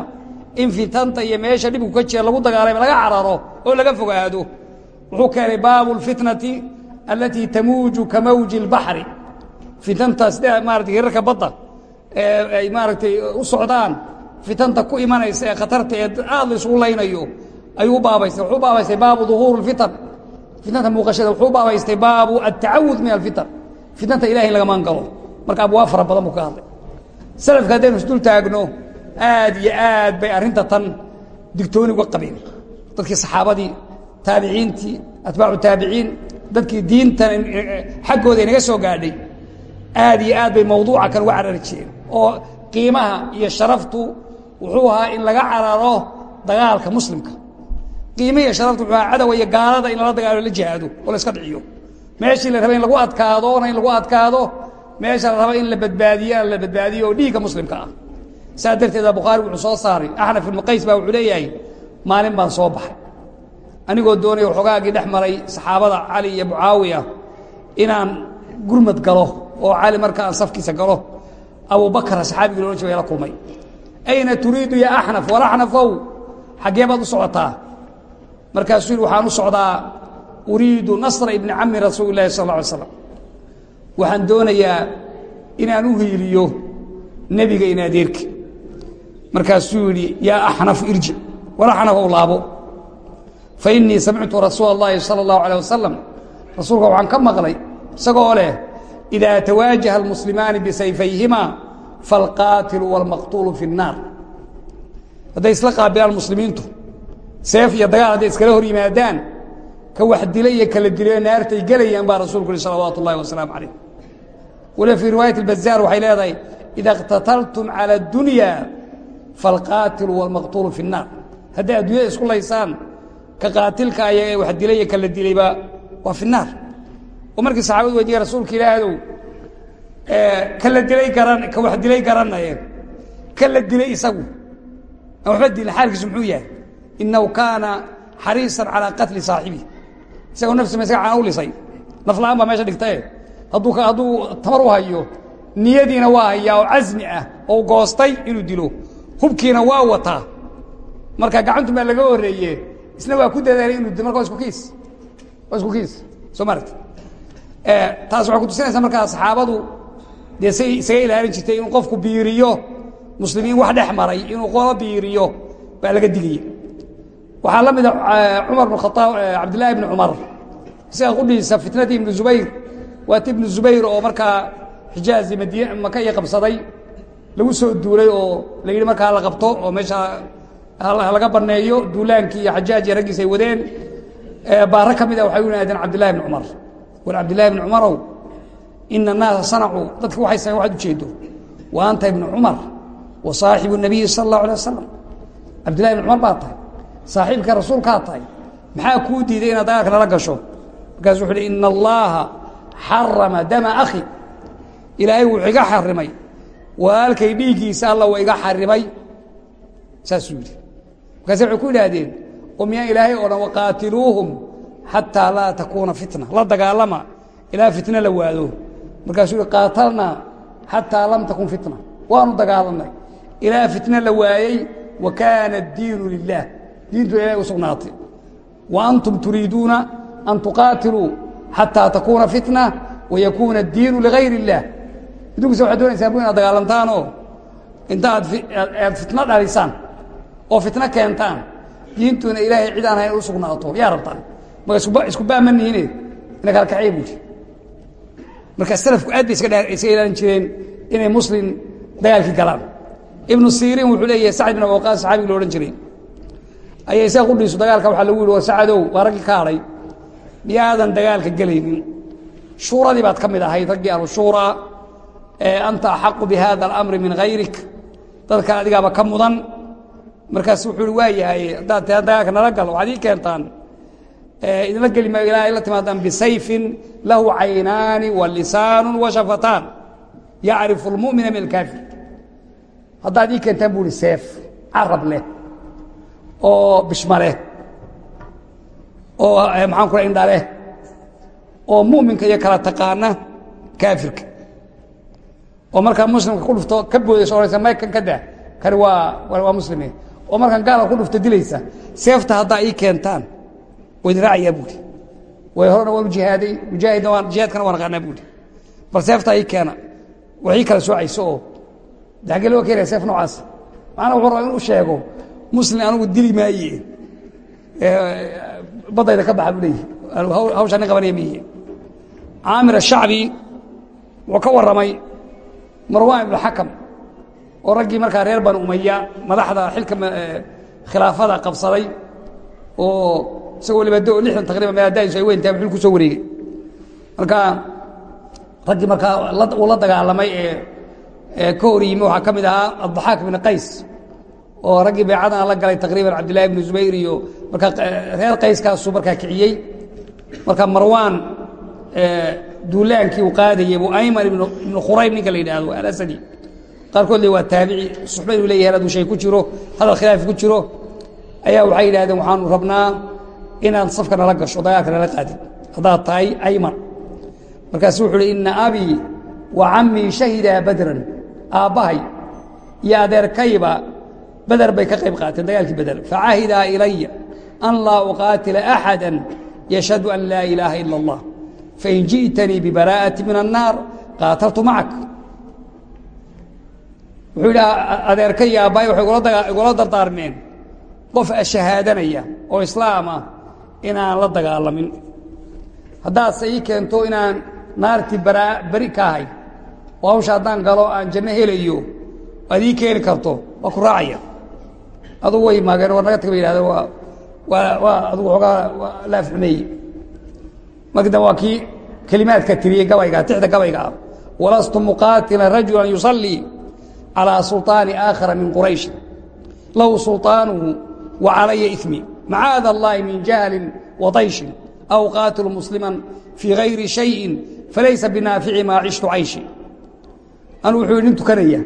in fitanta iyo meesha dhibku ka jira lagu dagaalama laga cararo oo laga fogaado wuxuu keenay baabu اlfitnati alatii tamuuju ka mawji اlbaxri fitanta sida maarata hirarka badda ay maaragtay u socdaan fitanta ku imanaysa ee khatarta ee aad la isugu laynayo ayuu u baabaystay wuxuu baabaystay baabu duhuur اlfitan fitnanta muuqashada wuxuu baabaystay baabu altacawud min alfitan fitnanta ilahay in laga maan galo marka abwaab fara badan buu ka hadlay salafka haddaynu isdul taagno aad iyo aad bay arrinta tan digtooni uga qabeen. Dadkii saxaabadii taabiciintii atbaacu taabiciin dadkii diintan xaggooda inaga soo gaadhay aad iyo aad bay mawduuca kan uga carari jireen. Oo qiimaha iyo sharaftu wuxuu ahaa in laga cararo dagaalka muslimka. Qiima iyo sharaftu wuxuu gaalada in lala dagaalo la jihaado oo la iska dhiciyo. Meeshii la raba in lagu adkaadoona in lagu adkaado meesha la raba in la badbaadiyana la badbaadiyo oo muslimka ah. Saa darteeda bukhaari wuxuu soo saaray. Axnaf ibnu qays baa wuxuu leeyahay maalin baan soo baxay. Anigoo doonaya waxoogaagii dhex saxaabada cali iyo mucaawiya inaan gurmad galo oo cali marka aan safkiisa galo abubakra saxaabigii loola jooga la kulmay. Ayna turiidu ya axnaf? Walaxnafow xaggee baad u socotaa? Markaasuu waxaan u socdaa uriidu nasra ibni cami rasuuli sal lla slam waxaan doonayaa inaan u hiiliyo nebiga in adeerki markaasuu yidhi yaa axnafu irjic walaxnafow laabo fa innii samictu rasuula اllahi salى اllahu alيه wasalam rasuulka waxaan ka maqlay isagoo leh idaa tawaajaha almuslimaani bisayfayhima falqaatilu wاlmaqtuulu fi الnaar hadday isla qaabilaan muslimiintu seef iyo dagaal hadday iskala hor yimaadaan ka wax dila iyo kala dilo naartay gelayaan baa rasulku yihi salawaatu اllahi wasalaamu calayh waliba fii riwaayat اlbazaar waxay leedahay ida اqtataltum calى اdunya falqaatilu wاlmaqtuulu fi الnaar hadday adduunyada isku laysaan ka qaatilka aya ee wax dilay iyo kala dilayba waa fi naar oo markii saxaabadu weydiiye rasuulka ilaahdow kala dilay garan ka wax dilay garanaye kala dilay isagu aan waxba dilin xaalkiisu muxuu yahay inahu kaana xariisan calىa qatli saaxibi isagoo nafsima isaga caan u lisay nafla-aan baa meesha dhigtae hadduu hadduu tamar u hayo niyadiina waa hayaa oo casmi ah oo goostay inuu dilo. Hubkiina waa wataa. Marka gacantu baa laga horreeye isna waa ku dadaalay inuu dilo. Marka waa isku kiis. Waa isku kiis. Soo maaragta taas waxay kutusinaysaa markaa saxaabadu dee say isaga ilaalin jirtay inuu qofku biiriyo muslimiin wax dhex maray inuu qolo biiriyo baa laga digaya waxaa la mida cumar bn khaaab cabdillahi bni cumar. Isaga qudhiisa fitnadii ibnu zubayr waa t zubayr oo markaa xijaazi madiin maka iyo qabsaday lagu soo duulay oo la yidhi markaa la qabto oo meesha laga baneeyo duulaankii iyo iyo raggiis wadeen baaro ka mida ah waxay u yihaadeen cabdillahi bni cumar. War cabdillahi bni cumarow ina annaasa sanacuu dadka waxay sameyn waxaad ujeedo wa anta ibnu cumar wa saaxibu nabiyi sala allahu alay wasalam cabdillahi bni cumar baa tahay saaxiibka maxaa kuu diiday inaad dagaalka nala gasho? Markaasuu wuxu uhi ina xarama dama akhi. Ilaahay wuxuu iga xarimay. Walaalkay dhiiggiisa alla waa iga xarimay. Saasuu yidhi. Markaase waxay ku yidhaahdeen oo miyaan ilaahay oo dhan waqaatiluuhum xataa laa takuuna fitna. La dagaalama. Ilaa fitna la waado. Markaasuu yihi qaatalnaa xataa lam takun fitna. Waanu dagaalanay ilaa fitna la waayey wa kaana addiinu lilah diintu ilahay u sugnaatay. Wa turiiduuna an tuqaatiluu xataa takuuna fitna wayakuuna addiinu ligayr اllah idinkuse waxaad doonaysaa bu inaad dagaalantaanoo inta aad fitno dhalisaan oo fitno keentaan. Diintuna ilaahay cid aan hayn u yaa rabtaan? Marka isku baamanihiine ina kala kaxay buuhi marka salafku aad bay iska ilaalin jireen inay muslim dagaalkii galaan. Ibnu siriin wuxuu leeyahay sacd bin awaqaas saxaabigi lo jiray. Ayaa isaga qudhiisu dagaalka waxaa lagu yihi war sacadow waa raggii ka miyaadan dagaalka gelaynin? Shuuradii baad ka mid ahayd raggii ahlushuura anta axaqu bihada alamri min hayrik dadka adigaaba ka mudan. Markaas wuxuu i waa haddaad tia dagaalka nala gal waxaad ii keentaan idinla geli maayo ilaa ay la timaadaan bisayfin lahu caynaani wa lisaanu yacrifu اlmu'mina min alkaafir. Haddaad ii keentaan bu uhi seef carab leh oo bishma oo maxaan ku ra indha leh oo mu'minka iyo kala taqaana kaafirka. Oo markaa muslimka ku dhufto ka boodaysa oraysa may kan ka dah kani waa waa muslime oo markaan gaala ku dhufto dilaysa seefta haddaa ii keentaan waa idin raacayaa buuhi way horena waanu jihaaday mujaahidna waan jihaadkana waan aqaanaa buuhi bal seeftaa ii keena wax ii kala soocayso oo de xaggee loo keenaya seef noocaas. Macnaa wuxuu rabaa inuu sheego muslim anigu dili maaye baddayda ka baxa buu leeyihi hawshaa nin qabanaya ashacbi wuxuu ka marwan ibnu xakam oo raggii markaa reer banu umaya madaxda xilka khilaafada qabsaday oo isagoo waliba do lixdan taqriban meelaadaadiisu ay weyntahay xil ku soo wareegay. Marka raggii markaa la dagaalamay ee ka hor yimi waxaa ka mid ahaa addaxaak bn qays oo raggii baycadana la galay taqriiban cabdillahi bnu zubayr iyo markaa reer qayskaasuu markaa kiciyey. Marka marwaan duulaankii uu qaadayey buu ayman ibnu khurayb ninka la yidhaahdo alasadi qaarkood le waa taabici suxba inuu leeyahay hadduu shay ku jiro hadal khilaafi ku jiro. Ayaa waxay yidhahdeen waxaanu rabnaa inaad safka nala gasho dagaalka nala qaadin. Haddaad tahay ayman markaasu wuxuu uhi ina abii wa cammii shahidaa badran aabbahay iyo adeerkayba beder bay ka qayb qaateen dagaalkii beder facahidaa ilaya an laa uqaatila axada yashhadu an laa ilaaha ila اllah fain ji'tanii bibaraa'ati min annaar qaataltu macak wuxuu yidhi adeerka iyo aabbahay waxay igula dardaarmeen qof shahaadanaya oo islaam ah inaan la dagaalamin haddaadse ii keento inaan naartii beri ka ahay oo hawsha haddaan galo aan janno helayo aad ii keeni karto waa adugu way maageen war naga tag ba yidhahdeen waa waa waa adugu xoogaa laaf xumeeye markii dambe waa kii kelimaadka tiriyey gabayga tixda gabayga ah walastu muqaatilan rajula yusallii calىa sulطaani aakhara min qurayshi lahu sulطaanuhu wa calaya imi macaada allahi min jahlin waطayshin aw qaatilu muslima fii gayri shayin falaysa binaafici maa cishtu cayshi anu wuxuu yidhi nin tukanaya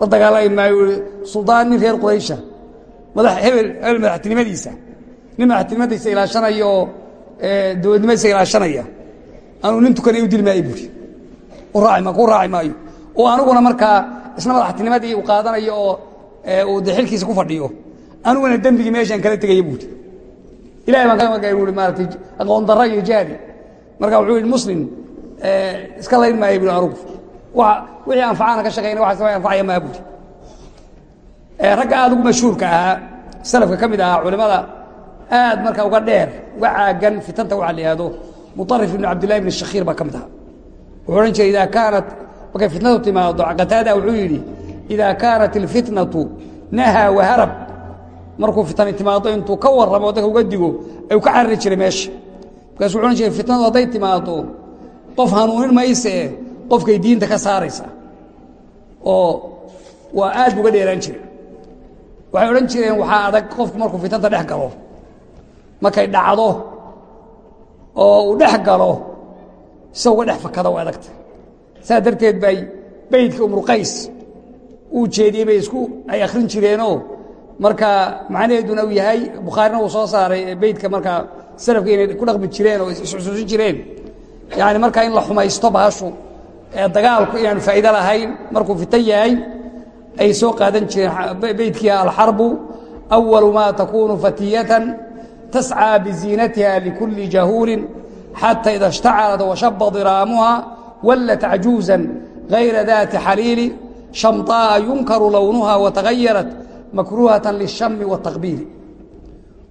la dagaalami maayo i suldaan nin reer quraysha mada hebel madaxtinimadiisa. Nin madaxtinimadiisa ilaashanaya oo dowladnimadiisa ilaashanaya. Anuu nin tukanaya u dili maayo buuri. U raaci ma ku raaci maayo. Oo aniguna markaa isna madaxtinimadii u qaadanayo oo uu de xilkiisa ku fadhiyo aniguna dembigii meeshaan kala tegaya buuri. Ilahay baan ka markaa ui maaratay aqoon darra iyo jahli marka wuxuu yidhi muslim iska layn maayo buuri anugu wixii anfacana ka shaqayna waxaas anfacaya maa buuri ragga aad ugu mashhuurka ahaa salafka ka mid ahaa culimada aad marka uga dheer uga caagan fitanta waxa la yihahdo muطarif ibn cabdillahi bn shakhiir baa ka mid ahaa. Wuxuu odhan jiray idaa kaanat markay fitnadu timaado qataada wuxuu yidhi idaa kaanat ilfitnatu nahaa waharab markuu fitani timaado intuu ka warramo dadka uga digo ayuu ka carari jiray meesha. Markaasuu wuxu odhan jiray fitnadu hadday timaado qof hanuunin maysee qofkay diinta ka saaraysa. Oo waa aad uga dheeraan jiray waxay odhan jireen waxaa adag qofku markuu fitnanta dhex galo markay dhacdo oo uu dhex galo isa uga dhex fakada waa adagta saa darteed bay beydka umruqays uu jeediyey bay isku ay akhrin jireenoo marka macnaheeduna uu yahay bukhaarina uu soo saaray beytka markaa salafka inay ku dhaqmi jireen oo isxusuusin jireen. Yani markaa in la xumaysto baashu ee dagaalku inaanu faa'iido lahayn markuu fitan yahay ay soo qaadan jireen beytkii alxarbu أwalu ma takunu fatiyatan tascىa biziinatiha likulli jahuulin xatى ida اshtacalat washaba diraamuha wallat cajuuزa غayra dati xaliili shamطaaءa yunkaru lownuha watagayarat makruuhatan lلshami والtaqbiili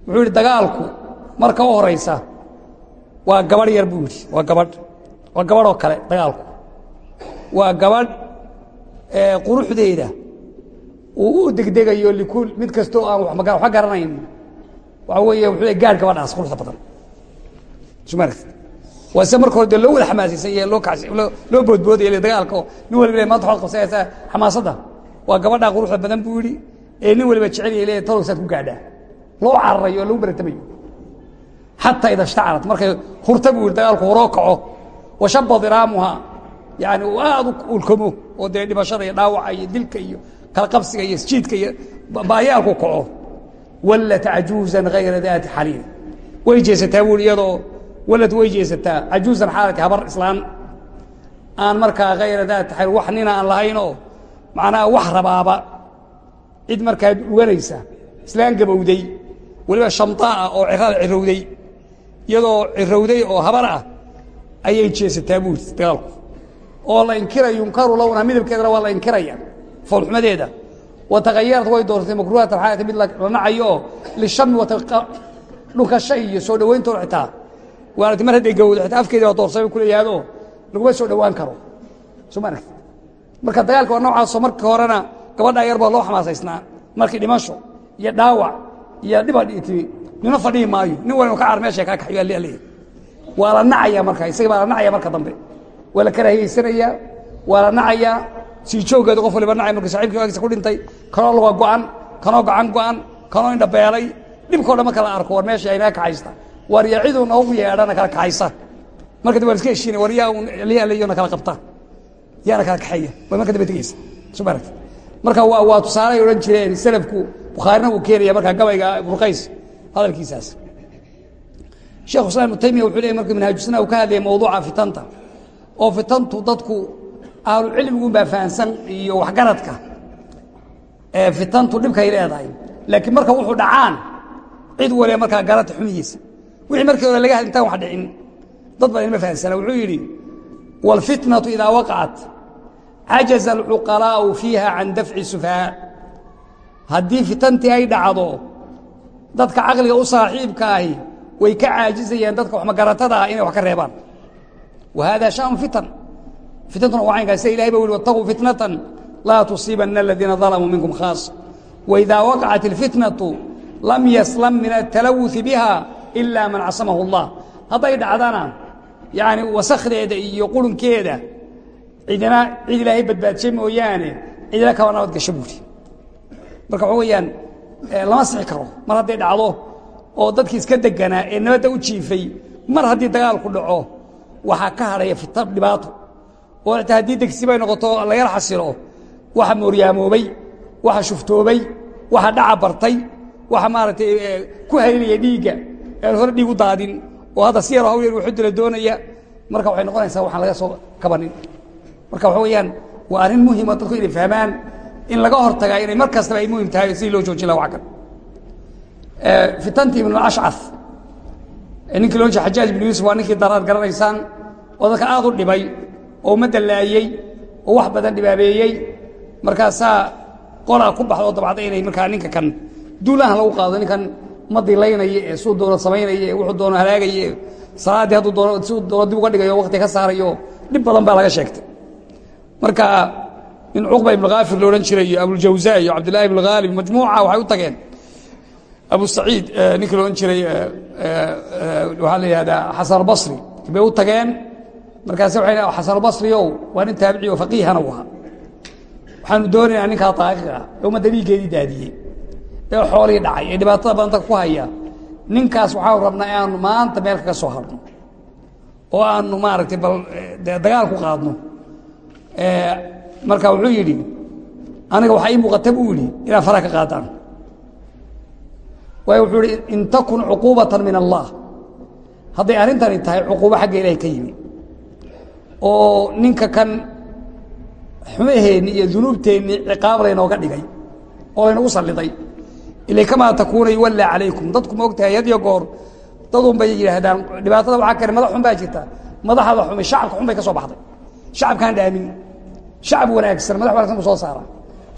wuxuu yidhi dagaalku marka u horaysa waa gabadh yar buu yidhi waa gabadh waa gabadhoo kale dagaalku waa gabadh quruxdeeda uu u degdegayo likul mid kastoo aan waxba garanayn. Waxa weeye wuxuu gaadh gabadhaas quruxda badan. Sumaragti waa sida marka hore dee loo wada xamaasaysan yahe loo kac loo boodboodaya le dagaalka oo nin waliba le maanta waxaad qabsanaysaa xamaasadda waa gabadhaa quruxda badan buu yidhi ee nin waliba jecel yahay le talowsaad ku gaadhaa. Loo cararayo oo lagu baratamayo xataa ida ishtacalat markay hurta buu yidhi dagaalku horoo kaco. Washaba diraamuha yani uu aad u ulkomo oo dee dhimashada iyo dhaawaca iyo dilka iyo kala qabsiga iyo isjiidka iyo baayaalku kaco. Wallat cajuuzan hayra daati xaliil. Way jeesataa buui iyadoo walad way jeesataa. Cajuuzan xaalati habar islaan. Aan markaa hayra daati xaliil wax nina aan lahaynoo macnaha wax rabaaba. Cid markaa dhuganaysa islaan gabowday. Weliba shamطaa'a oo cirada cirowday iyadoo cirowday oo habar ah ayay jeesataa buuri dagaalku oo la inkira lowna midabkeedana waa la inkiraya foolxumadeeda. Watagayarat way doortay makruuhat alxaayati mid la nacayo oo lishami dhunkasha iyo soo dhowayntood xitaa. Waaragti mar hadday gawdo xitaa afkeeda waa doorsay bay kuleeyahaado laguma soo dhowaan karo. Soo ma aragti marka dagaalka waa noocaasoo markii horena gabadhaa yar baa loo xamaasaysnaa markii dhimasho iyo dhaawac iyo dhiba timi nina fadhihi maayo. Nin waliba ka car meesha kaa kaxyo leeyahay. Waa la nacaya marka isaga baa la nacaya marka dambe. Waa la waa la nacayaa sii jooggeeda qof waliba nacay marka saxiibkii agtiisa ku dhintay kanoo luga go'an kanoo gacan go'an kanoo indhabeelay dhibkao dhan marka la arko war meesha aynaa kaxaysta war yaa ciduu noogu yeedhana kala kaxaysa marka dib waan iska heshiinay war yaa liyaaleyona kala qabta. Yaana kala kaxeeya. Way marka dambe tegeysa soo ma aragti marka waa waa tusaaley odhan jireen salafku bukhaarina uu keenaya markaa gabayga ibnuqays hadalkiisaas. Sheekhu islam ibnu taymiya wuxuu leeyay marka minhaajusna uu ka hadlayay mawduuca fitanta. Oo fitantu dadku ahlucilmigun baa fahansan iyo waxgaradka fitantu dhibkay leedahay laakiin marka wuxuu dhacaan cid waliba markaa garata xumihiisa wixii markii hore laga hadintaan wax dhicin dad baa inma fahansana wuxuu yidhi wاlfitnaةu idaa waqacat cajaza alcuqalaa'u fiiha can dafci sufahaa haddii fitantii ay dhacdo dadka caqliga u saaxiibka ahi way ka caajizayaan dadka waxmagaratada ah inay wax ka reebaan wa hada shaأn fitan fitantuna waa caynkaa sida ilahay ba wili wataquu fitnatan laa tusiibanna aladiina dalamuu minkum khaasa waidaa waqacat ilfitnatu lam yaslam min atalawuثi biha ilaa man casamahu اllah hadday dhacdana yaani wasakhdeeda iyo qulunkeeda cidina cid ilaahay badbaadshay mooyaane cidina kaba nabad gasho buuri. Marka waxaa weyaan lama sixi karo mar hadday dhacdo oo dadkii iska deganaa ee nabadda u jiifay mar haddii dagaalku dhaco waxaa ka hadhaya dhibaato oo xitaa haddii degsi bay noqoto la yar xasilo waxa mooryaamoobay waxa shuftoobay waxa dhaca bartay waxa maaragtay ku haynaya dhiigga. Aan hore dhiig u daadin oo hadda si yaroo haw yar wuxuu dila doonaya. Marka waxay noqonaysaa waxaan laga soo kabanin. Marka waxa weeyaan waa arrin muhima dadku inay fahmaan in laga hortagaa inay mar kastaba ay muhiim tahay sidii loo joojin laha wax kan fitantii ibnu ashcaf ninkii loo jeeda xajaaj ibnu yuusuf waa ninkii daraad garanaysaan oo dadka aad u dhibay oo ummadda laayey oo wax badan dhibaabeeyey. Markaasaa qolaa ku baxda oo dabacda inay markaa ninka kan duulahan lagu qaado ninkan ummaddii laynaya ee suu doono samaynaya ee wuxuu doono halaagaya ee salaaddii hadduu doono siduu doono dib uga dhigayo wakti ka saarayo dhib badan baa laga sheegtay. Marka nin cuqba ibnu kaafir lo odhan jiray iyo abuljawza iyo cabdillahi ibnu haalib majmuuca waxay u tageen. Abu saciid ninkii lo odhan jiray waxaa la yihahdaa xasan albasri bay u tageen markaase waxay xasan albasri ow waa nin taabici oo faqiihana u ahaa. Waxaanu doonaynaa ninkaa daaqiqa ah ee ummadda dhiiggeedii daadiyey. Ee xoolihii dhacay ee dhibaatada badanta ku haya ninkaas waxaanu rabnaa inaanu maanta meel kaga soo harno oo aanu maaragtay bal dagaal ku qaadno. Marka wuxuu yidhi aniga waxaa ii muuqata buu yidhi inaad faraha ka qaadaan. Waayo wuxuu ihi in takun cuquubatan min allah. Hadday arrintani tahay cuquubo xagga ilahay ka yimi oo ninka kan xumaheenni iyo dunuubteenni ciqaab laynooga dhigay oo laynagu salliday ilay kamaa takuuna yuwallaa calaykum. Dadku ma ogtahay had goor dadun bay yidhaahdaan. Dhibaatada waxaa kare madax xun baa jirta. Madaxda xumi shacabka xun bay ka soo baxday. Shacabkaan dhaamin. Shacab wanaagsan madax wanaagsan buu soo saaraa.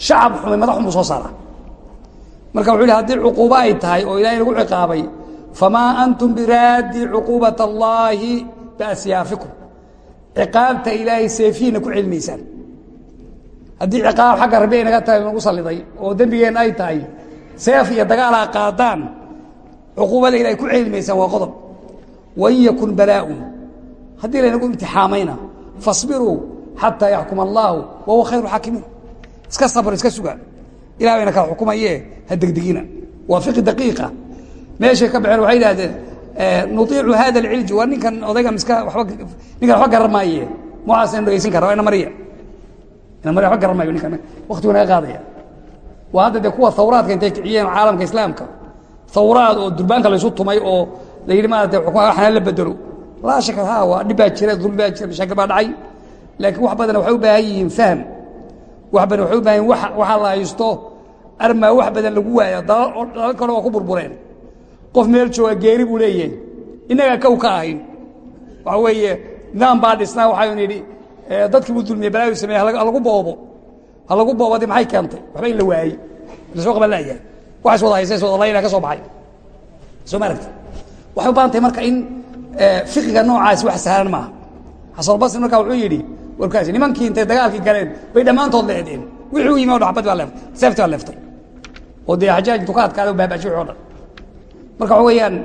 Shacab xumi madax xun buu soo saaraa. Marka wuxuu yidhi haddii cuquubo ay tahay oo ilahay nagu ciqaabay famaa antum biraaddi cuquubat allaahi biasyaafikum ciqaabta ilaahay seefihiina ku celinaysaan haddii ciqaab xagga rabbi ay naga tahay nagu salliday oo dembigeenna ay tahay seef iyo dagaalaa qaadaan cuquubada ilahay ku celmaysaan waa qodob. Wain yakun balaaun. Haddii laynagu imtixaamayna fasbiruu xataa yaxkuma allaahu wa khayru xaakimiin iska sabr iska suga. Ilah bayna kala xukumaye ha degdegina waa fiqi daqiiqa. Meeshay ka baxeen waxay idhahdeen nuiicu hada alcilji waa ninkan odayga miska waba ninkan waxba garan maaye mucaas inu dhegaysan kara ina marya ina marya waba garan maayo ninkan waktigu naga qaadaya. Waa hadda dee kuwa hawraadka intay kiciyeen caalamka islaamka. Hawraad oo durbaanka laysu tumay oo la yidhi maarata xukuma waxna la bedelo laa shaka ha waa dhib baa jira dulmi baa jira mashaakil baa dhacay. Laakiin wax badan waxay u baahan yihiin fahm. Wax badan waxay u baahan yihiin waxaa la haysto. Armaa wax badan lagu waaya dalal kale waa ku burbureen qof meel jooga geeri buu leeyahay. Innagaa kow ka ahayn. Waxa weeye nidaam baa dhisnaa waxaynu nidhi dadkii buu dulmiye balaayu sameeye halagu boobo. Ha lagu boobadi maxay keentay? Waxba in la waayey. Lasoo qaban laayahay waxaas wada haysa wada layna ka soo baxay. Soo ma waxay u baahan tahay marka in fiqiga noocaasi wax sahlan maaha. Xasanulbasri markaa wuxuu yidhi warkaasi nimankii intay dagaalkii galeen bay dhammaantood leedeen wixii yimi o dhan xabad baa leeftay seefti baa leeftay. Oo dee xajaaj intuu ka adkaada o dhan marka waxa weeyaan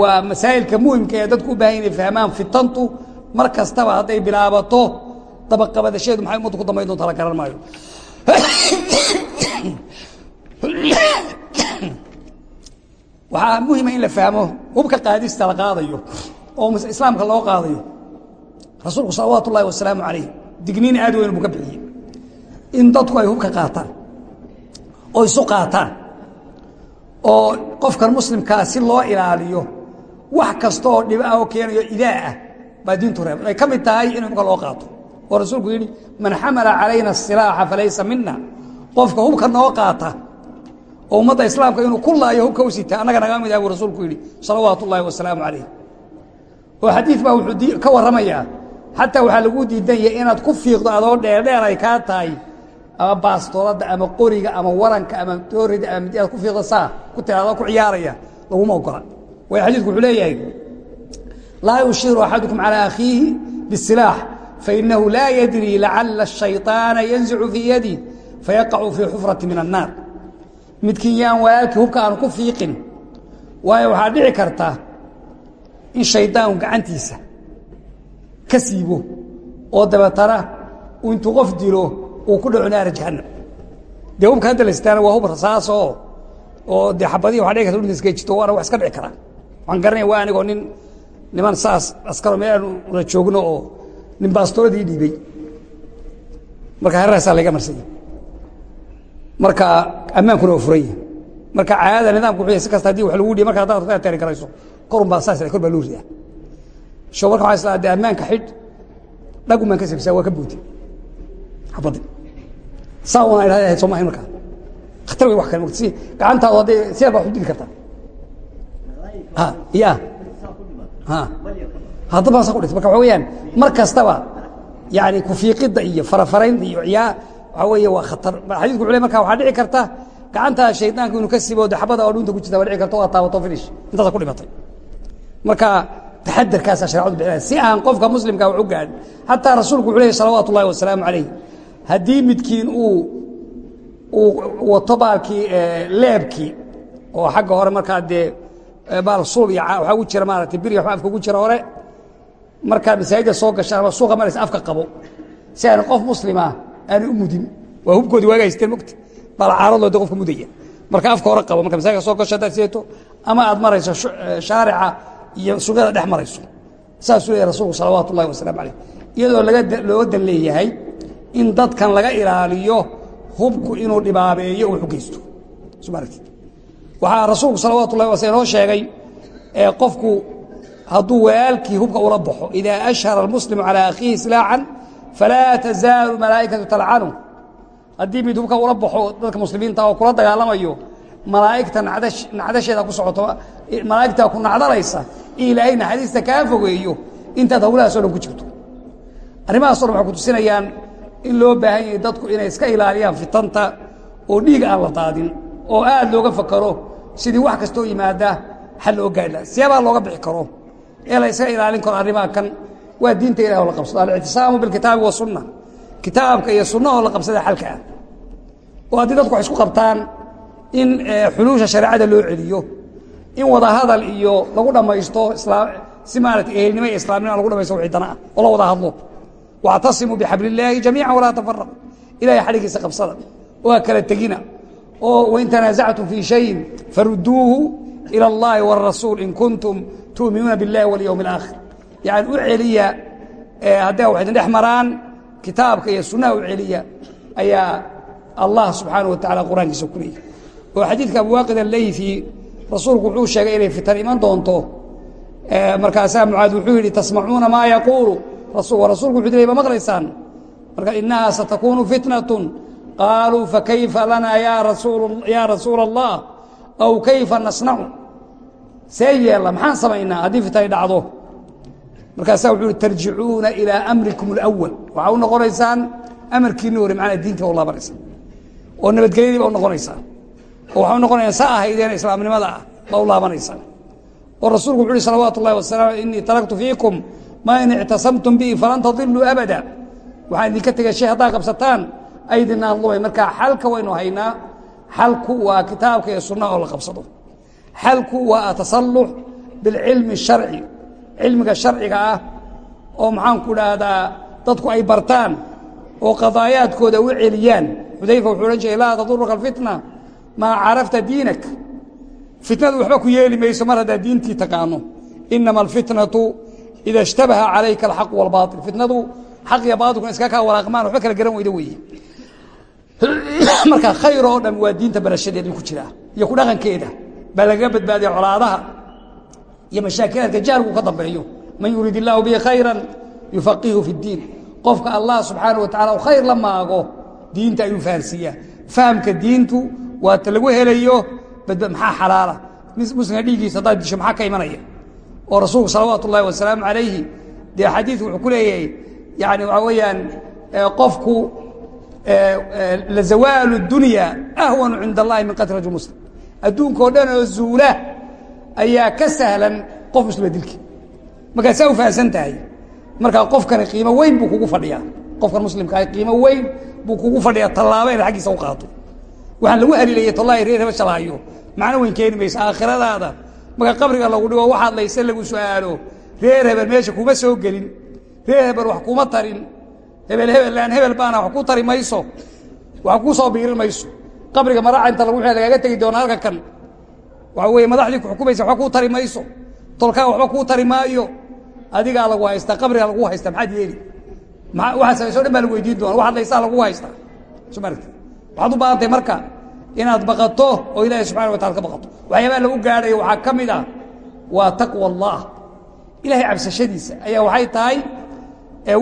waa masaa'ilka muhimka ee dadku u baahan inay fahmaan fitantu. Mar kastaba hadday bilaabato dabaqabadasheedu maxay ummaddu ku dambayn doonta la garan maayo? Waxaa muhima in la fahmo hubka qaadista la qaadayo oo islaamka loo qaadayo. Rasuulku salawaatu ullahi wasalaamu calayh digniin aad weyn buu ka bixiyey. In dadku ay hubka qaataan oo isu qaataan oo qofkan muslimkaa si loo ilaaliyo wax kasta oo dhiba ah oo keenayo idaa ah baa diintu reeb ay ka mid tahay in hubka loo qaato. Oo rasuulku yidhi man xamala calayna asilaaxa falaysa mina qofka hubka noo qaata oo ummadda islaamka inuu ku laayo hubka u sita annaga naga mid ah buu rasuulku yidhi salawaatu ullaahi wasalaamu calayh. Oo xadiid baa wuxuu ka warramayaa xataa waxaa lagu diidan yahay inaad ku fiiqdo adoo dheerdheer ay kaa tahay ama baastoolada ama qoriga ama waranka ama doorida ama mid aad ku fiiqdasaa ku tiraahdo ku ciyaaraya laguma ogola. Waayo xadiidku wuxuu leeyahay laa yushiiru axadukum calaa akhiihi bisilaax fainahu laa yadri lacala ashayطaana yanzicu fii yadi fayaقacu fii xufrati min annaar. Midkin yaan walaalkii hubka aan ku fiiqin waayo waxaa dhici karta in shaydaanku gacantiisa ka siibo oo dabeetana intuu qof dilo uu ku dhaco naara jahannam. Dee hubka hadda la sitaana waa hub rasaas oo oo dee xabadihi waxa dhici karta dhulka iska jito waana wax iska dhici karaa waxaan garanaya waa anigoo nin niman saas askaro meel aanu la joogno oo nin baastooladii dhiibey marka heraasaa laga marsanya marka ammaankuna waa furan yahay marka caadada nidaamku wuxuu yahay si kasta haddii wax lagu dhiiy marka haddaad rabta tari karayso korun baa saas kor baa loo ridaa. Sho marka waxaa islaa dee ammaanka xidh dhagun baan ka sabsaa waa ka buuti. Xabaddi saa una idhahda soo maahayn markaa. Khatar wey wax kale si gacantaadu hadday sidaa baa wax u dili kartaa ya ha. Hadda baa saa ku dhigtay marka waxa weeyaan mar kastaba yani kufiiqidda iyo farafaraynta iyo ciyaa waxaa weeye waa khatar. Xadiidku wuxuu le marka waxaa dhici karta gacantaa shaydaanku inuu ka siibo xabada oo dhunta ku jirta waa dhici karta waa taabato finish. Intaasa ku dhimatay. Marka taxadarkaasaa sharecadu bixinaya si aan qofka muslimka wax u gaadhin xataa rasuulku wuxuu leeyay salawaatu ullahi wasalaamu calayh haddii midkiin uu uu wato baalkii leebkii oo xagga hore markaa dee baal sulb iyo waxaa ugu jira maaragtay bir iyo waxba afka ugu jira hore markaa masaajidda soo gashaan ama suuqa maraysa afka qabo si aan qof muslima aanay u mudin. Waa hubkoodii waaga haysteen mogta baal caaradooda qofka mudaya. Marka afka hore qabo marka masaajidka soo gasho haddaad sideeto ama aad marayso shaarica iyo suuqyada dhex marayso. Saasuu leeyahy rasuulku salawaatu ullahi wasalaamu calayh iyadoo laga looga dan leeyahay in dadkan laga ilaaliyo hubku inuu dhibaabeeyo uu aragtid waxaa rasuulku salawatu ullahi wasl inoo sheegay qofku hadduu walaalkii hubka ula baxo idaa ashhara almuslimu calaa akhiihi silaacan falaa tazaalu malaa'ikatu talcanu. Haddii mid hubka ula baxo dadka muslimiinta oo kula dagaalamayo malaa'igta nacdasheeda ku socoto malaa'igta ku nacdalaysa in ilaahay kaa fogeeyo intaad hawlahaasoo dhan ku jirto. Arrimahaasoo dhan waxay ku tusinayaan in loo baahan yahay dadku inay iska ilaaliyaan fitanta oo dhiig aan la daadin oo aad looga fakaro sidii wax kastoo yimaada xal loo gaadha siyaabaa looga bixi karo. Ee la ysaga ilaalin karo arrimaha kan waa diinta ilahi oo la qabsado alictisaamu bilkitaabi wasunna kitaabka iyo sunnahoo la qabsada xalka ah. Oo haddii dadku waxay isku qabtaan in xuluusha shareecada loo celiyo in wadahadal iyo lagu dhammaysto si maarata ehelnimo iyo islaamnimo lagu dhamaysto wixii dana ah oo la wada hadlo wactasimuu bixabli illaahi jamiica walaa tafaraqu ilahay xadhigiisa qabsada oo ha kala tegina oo wain tanaasactum fii shayin farudduuhu ilى اllahi wالrasuul in kuntum tuuminuuna biاllahi walyowm اlaakhir yani u celiya hadday wax idin dhex maraan kitaabka iyo sunnaha u celiya ayaa allah subxaanaه wa tacala qur-aankiisa ku leeyay oo xadiidka abuwaaqid aleyfi rasuulku wuxuu sheegay inay fitan iman doonto markaasaa mucaad wuxuu yidhi tasmacuuna maa yaquulu rasuulku wuxuu dilay ma marka inahaa satakuunu fitnatun. Qaaluu fakayfa lanaa yaa rasuula allah aw kayfa nasnacu see yeella maxaan samaynaa? Haddii fitnay dhacdo. Markaasaa wuxuu tarjicuuna ilaa amrikum اlawal waxaa u noqonaysaan amarkiinni hore macnaa diinta u laabanaysaan. Oo nabadgelyadiiba u noqonaysaan. Oo waxaa u ahaydeen islaamnimada ah, baa u laabanaysaan. Oo rasuulku wuxu uhi salawaatu اllahi wasalaamu inii taraktu fiikum maa in ictasamtum bihi falan tadiluu abada. Waxaan idinka tegay shay haddaa qabsataan aydinaan lumay marka xalka waynu haynaa xalku waa kitaabka iyo sunnaha oo la qabsado. Xalku waa atasalux bilcilmi الsharci cilmiga sharciga ah oo maxaanku dhahdaa dadku ay bartaan oo qadaayaadkooda u celiyaan. Xudayfa wuxuu odhan jiray laa taduruka alfitna maa carafta diinak. Fitnadu waxba ku yeeli mayso mar haddaad diintii taqaano. Inama alfitnatu ida ishtabaha calayka alxaq wاlbaaطil fitnadu xaq iyo baatilkuna iska kaa walaaqmaan waxba kala garan weyda weeye marka khayr oo dhan waa diinta barashadeeda ku jiraa iyo ku dhaqankeeda baa lagaga badbaadiya colaadaha iyo mashaakilaadka jahlku ka dambeeyo man yurid illaahu bihi khayra yufaqihu fi اdiin qofka allah subxaanaه wa tacala u khayr la maago diinta ayuu fahansiiyaa fahamka diintu waa ta lagu helayo maxaa xalaala muslimka dhiiggiisa haddaad disho maxaa ka imanaya oo rasuulku salawaatu ullahi wasalaamu calayhi dee xadiidku wuxuu ku leeyahay yani waxaa weeyaan qofku lazawaalu اdunya ahwanu cinda allahi min qatl rajul muslim. Adduunka oo dhan oo zuula ayaa ka sahlan qof muslima markaa saa u fahamsan tahay markaa qofkani qiimo weyn buu kugu fadhiyaa. Qofkan muslimkaa qiimo weyn buu kugu fadhiyaa tallaabo inaad aggiisa u qaato. Waxaan lagu haliilayay tollahi reer shalaayo macno weyn keeni maysa aakhiradaada marka qabriga lagu dhigo waxaad layse lagu su'aalo. Reer hebel meesha kuma soo gelin. Reer hebel wax kuma tarin. Hebel hebelaan hebel baana wax ku tari mayso. Wax ku soo biirin mayso. Qabriga maraaca inta lagu lagaaga tegi doona halka kan. Waxa weeye madaxdii ku xukumaysa waxba kuu tari mayso. Tolkaa waxba kuu tari maayo. Adigaa lagu haystaa qabriga lagu haysta maxaad yeeli? Waxaad samayso dhan baa lagu weydiin doona waxaad laysaa lagu haystaa soo ma aragti waxaad u baahantahay marka inaad baqato oo ilaahay subxana wa tacala ka baqato. Waxyaabaha lagu gaadhayo waxaa ka mid ah taqwa allah ilaahay cabsashadiisa ayaa waxay tahay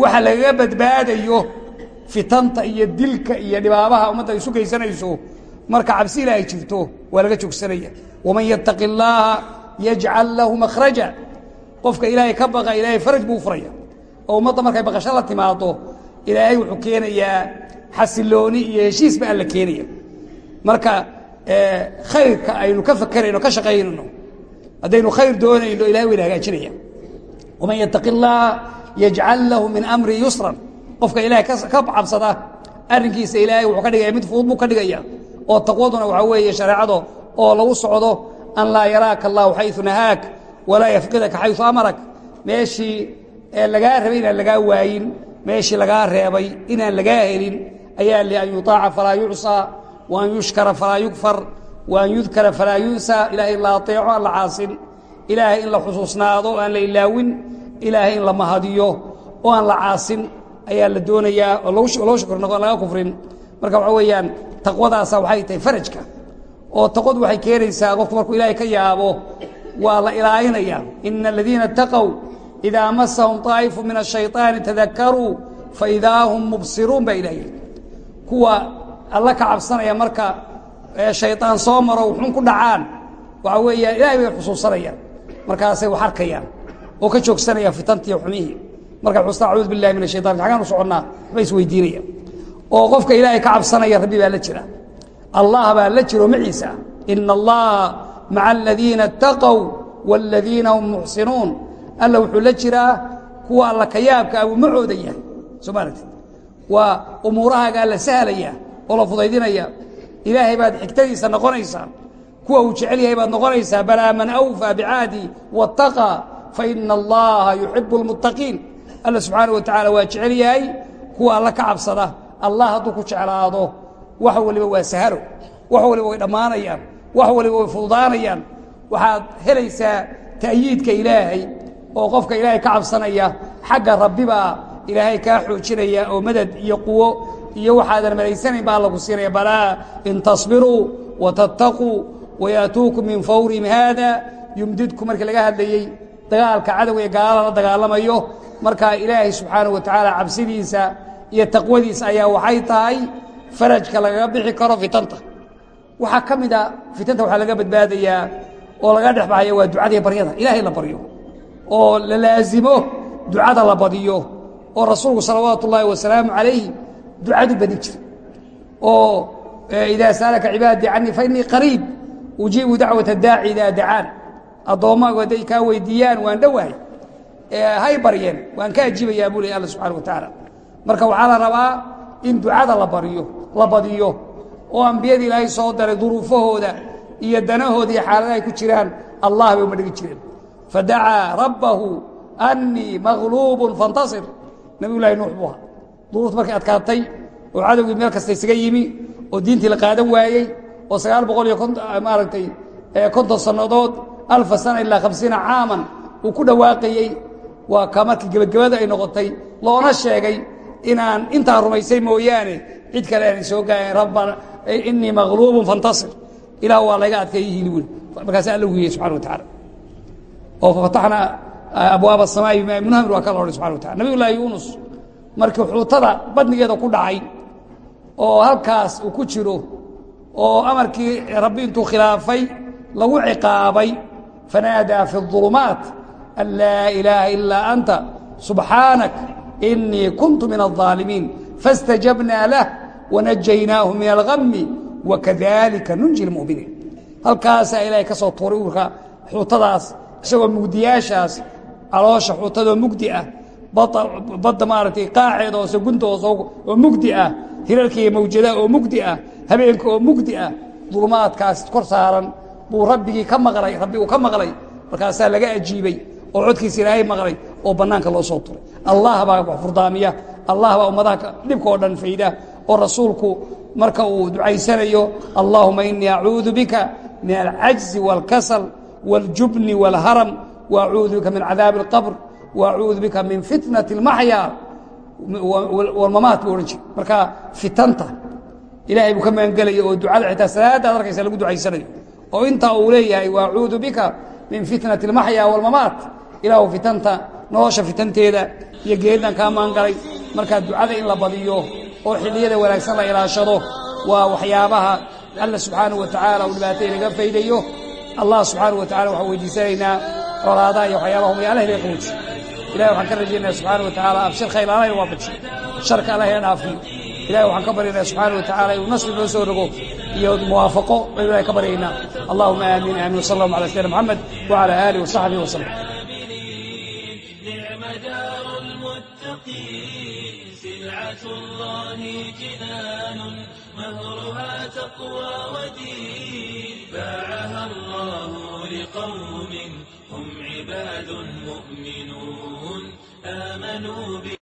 waxa lagaga badbaadayo fitanta iyo dilka iyo dhibaabaha ummadda isu geysanayso marka cabsi ilaahay jirto waa laga joogsanaya. Waman yattaqi اllaaha yajcal lahu makhraja. Qofka ilaahay ka baqa ilaahay faraj buu furaya. Oo ummadda markay baqasho la timaado ilaahay wuxuu keenayaa xasilooni iyo heshiis ba alla keenaya marka eh, khayrka aynu ka fakerayno ka shaqaynayno haddaynu khayr doonayno ilahay wayna hagaajinaya. Waman yattaqi illaaha lahu min amri yusran. Qofka ilahay ka cabsada arrinkiisa ilaahay wuxuu ka dhigaya mid fudud buu ka dhigaya oo taqwaduna waxaa weeye shareecado oo lagu socdo an laa yaraaka allahu xayu nahaak walaa yafqidaka xayu amarak. Meeshii eh, lagaa rabay inaan lagaa waayin meeshii lagaa reebay inaan lagaa helin ayaa lian yuطaaca falaa yucsaa. wa an yushkara falaa yugfar wa an yudkara falaa yunsa ilahay in la aطeeco aan la caasin ilaahay in la xusuusnaado o aan la ilaawin ilaahay in la mahadiyo oo aan la caasin ayaa la doonayaa oo loo shukr noqo laga kufrin marka waxaa weeyaan taqwadaasa waxay tahay farajka oo taqodu waxay keenaysaa qofku markuu ilaahay ka yaabo waa la ilaalinaya ina aladiina اtaqow idaa masahum طaa'ifu min الshayطaani tadakaruu faidaa hum mubsiruun baa ilahay kuwa alla ka cabsanaya marka shayطaan soo maro xun ku dhacaan waxaa weeyaan ilahay bay xusuusanayaan markaasay wax arkayaan oo ka joogsanayaan fitantiiyo xumihii markay xusta acuudu billahi min ashaytan xagaan u soconnaa waxbay isweydiinayaan oo qofka ilaahay ka cabsanaya rabbi baa la jira allah baa la jiro maciisa ina allaha maca aladiina اtaqow wاladiina hum muxsinuun alla wuxuu la jiraa kuwa alla kayaabka abuu macooda yahay soo ma aragtid waa umuurahaagaa la sahlaya oo la fudaydinaya ilaahay baad xigtadiisa noqonaysaa kuwa uu jecel yahay baad noqonaysaa balaa man awfaa bicaadi waاtaqaa faina allaha yuxibu اlmuttaqiin alla subxaana wa tacaala waa jecel yahay kuwa alla ka cabsada allah hadduu ku jeclaado wax waliba waa sahalo wax waliba way dhammaanayaan wax waliba way fududaanayaan. Waxaad helaysaa ta'yiidka ilaahay oo qofka ilaahay ka cabsanaya xagga rabbibaa ilaahay kaa xoojinaya oo madad iyo quwo iyo waxaadan malaysanayn baa lagu siinaya balaa in tasbiruu watattaquu wayaatuukum min fawrihim haada. Yumdidku markii laga hadlayey dagaalka cadow ee gaalada la dagaalamayo markaa ilaahay subxaanaه wa tacaala cabsidiisa iyo taqwadiisa ayaa waxay tahay farajka lagaga bixi karo fitanta. Waxaa ka mida fitanta waxaa laga badbaadayaa oo laga dhex baxaya waa ducadii baryada. Ilaahay la baryo oo la laazimo ducada la badiyo oo rasuulku salawaatu ullaahi wasalaamu calayh ducadu badin jira oo idaa saalaka cibaadii canii fainii qariib ujiibu dacwata daaci idaa dacaan. Addoommaagu hadday kaa weydiiyaan waan dhowahay hay baryeen waan ka ajiibayaa buu ley alla subxana wa tacaala marka waxaa la rabaa in ducada la baryo la badiyo oo ambiyada ilaahay soo daray duruufahooda iyo danahooda iyo xaaladaha ay ku jiraan allah bay uma jireen. Fadacaa rabbahu annii magluubun fantasir. Nabiyu nuux buu ahaa duruufta markay adkaatay oo cadowgii meel kasta isaga yimi oo diintii la qaadan waayey oo sagaal boqol iyo maaragtay konton sannadood alfa sana ilaa hamsiina caaman uu ku dhawaaqayey waa ka markii gebagabada ay noqotay loona sheegay inaan intaa rumaysay mooyaane cid kale aanay soo gaayan rabbana inii magluubun fantasir. Ilaah waa layga adkeeyo hili weli markaasa alla subxana wa tacaala. Oo fafataxnaa abwaaba asamaa'i bimaa munhamir waa ka la wa tacala nabiy llaahi yuunus markii xuutada badnigeeda ku dhacay oo halkaas uu ku jiro oo amarkii rabbi intuu khilaafay lagu ciqaabay fanaadaa fi الظulumaat an laa ilaaha ilaa anta subxaanak inii kuntu min الظaalimiin faاstajabnaa lah wanajaynaahu min algami wakadalika nunji اlmu'miniin halkaasaa ilaahay ka soo tuuray uurka xuutadaas isagoo mugdiyaashaas caloosha xuutadoo mugdi ah badda maaragtay qaaceeda hoose gunta hoose oo mugdi ah hirarka iyo mawjadaha oo mugdi ah habeenka oo mugdi ah dulmaadkaas kor saaran buu rabbigii ka maqlay rabbi uu ka maqlay markaasaa laga ajiibay oo codkiisa ilaahay maqlay oo bannaanka loo soo turay allah baa wax furdaamiya allah baa ummadaha dhibka oo dhan fayda oo rasuulku marka uu ducaysanayo allaahuma inii acuudu bika min alcajzi wاlkasal wاljubni wاlharam waacuudu bika min cadaabi اlqabr waacuudu bika min fitnati اlmaxyaa walmamaat buu odhan jire marka fitanta ilaahay buu ka magangelaya oo ducada xitaa salaadda ad arkaysa lagu ducaysanayo oo intaa uu leeyahay waacuudu bika min fitnati اlmaxyaa walmamaat ilaahu fitanta nolosha fitanteeda iyo geeridan kaa maangalay markaa ducada in la badiyo oo xilliyada wanaagsan la ilaashado waa waxyaabaha alla subxaanaه wa tacaala uu dhibaatay naga faydayo allah subxaanaه wa tacala waxaan weydiisanaynaa colaadaha iyo waxyaabaha umay allah inay qabooji ilahay waxaan ka rajaynaya subxaana wa tacaala abshir khayr aanay waafajiyo sharka alla hayna ilahay waxaan ka baryaynaya subxaana wa tacala inuu nasri noo soo rogo iyo muwaafaqo ilahay ka baryaynaa. Allahuma aamin aamin wasala allahuma sayidina moxamed wacala aalihi wasaxbihi wasalam مهرها تقوى ودين باعها الله لقوم هم عباد مؤمنون آمنوا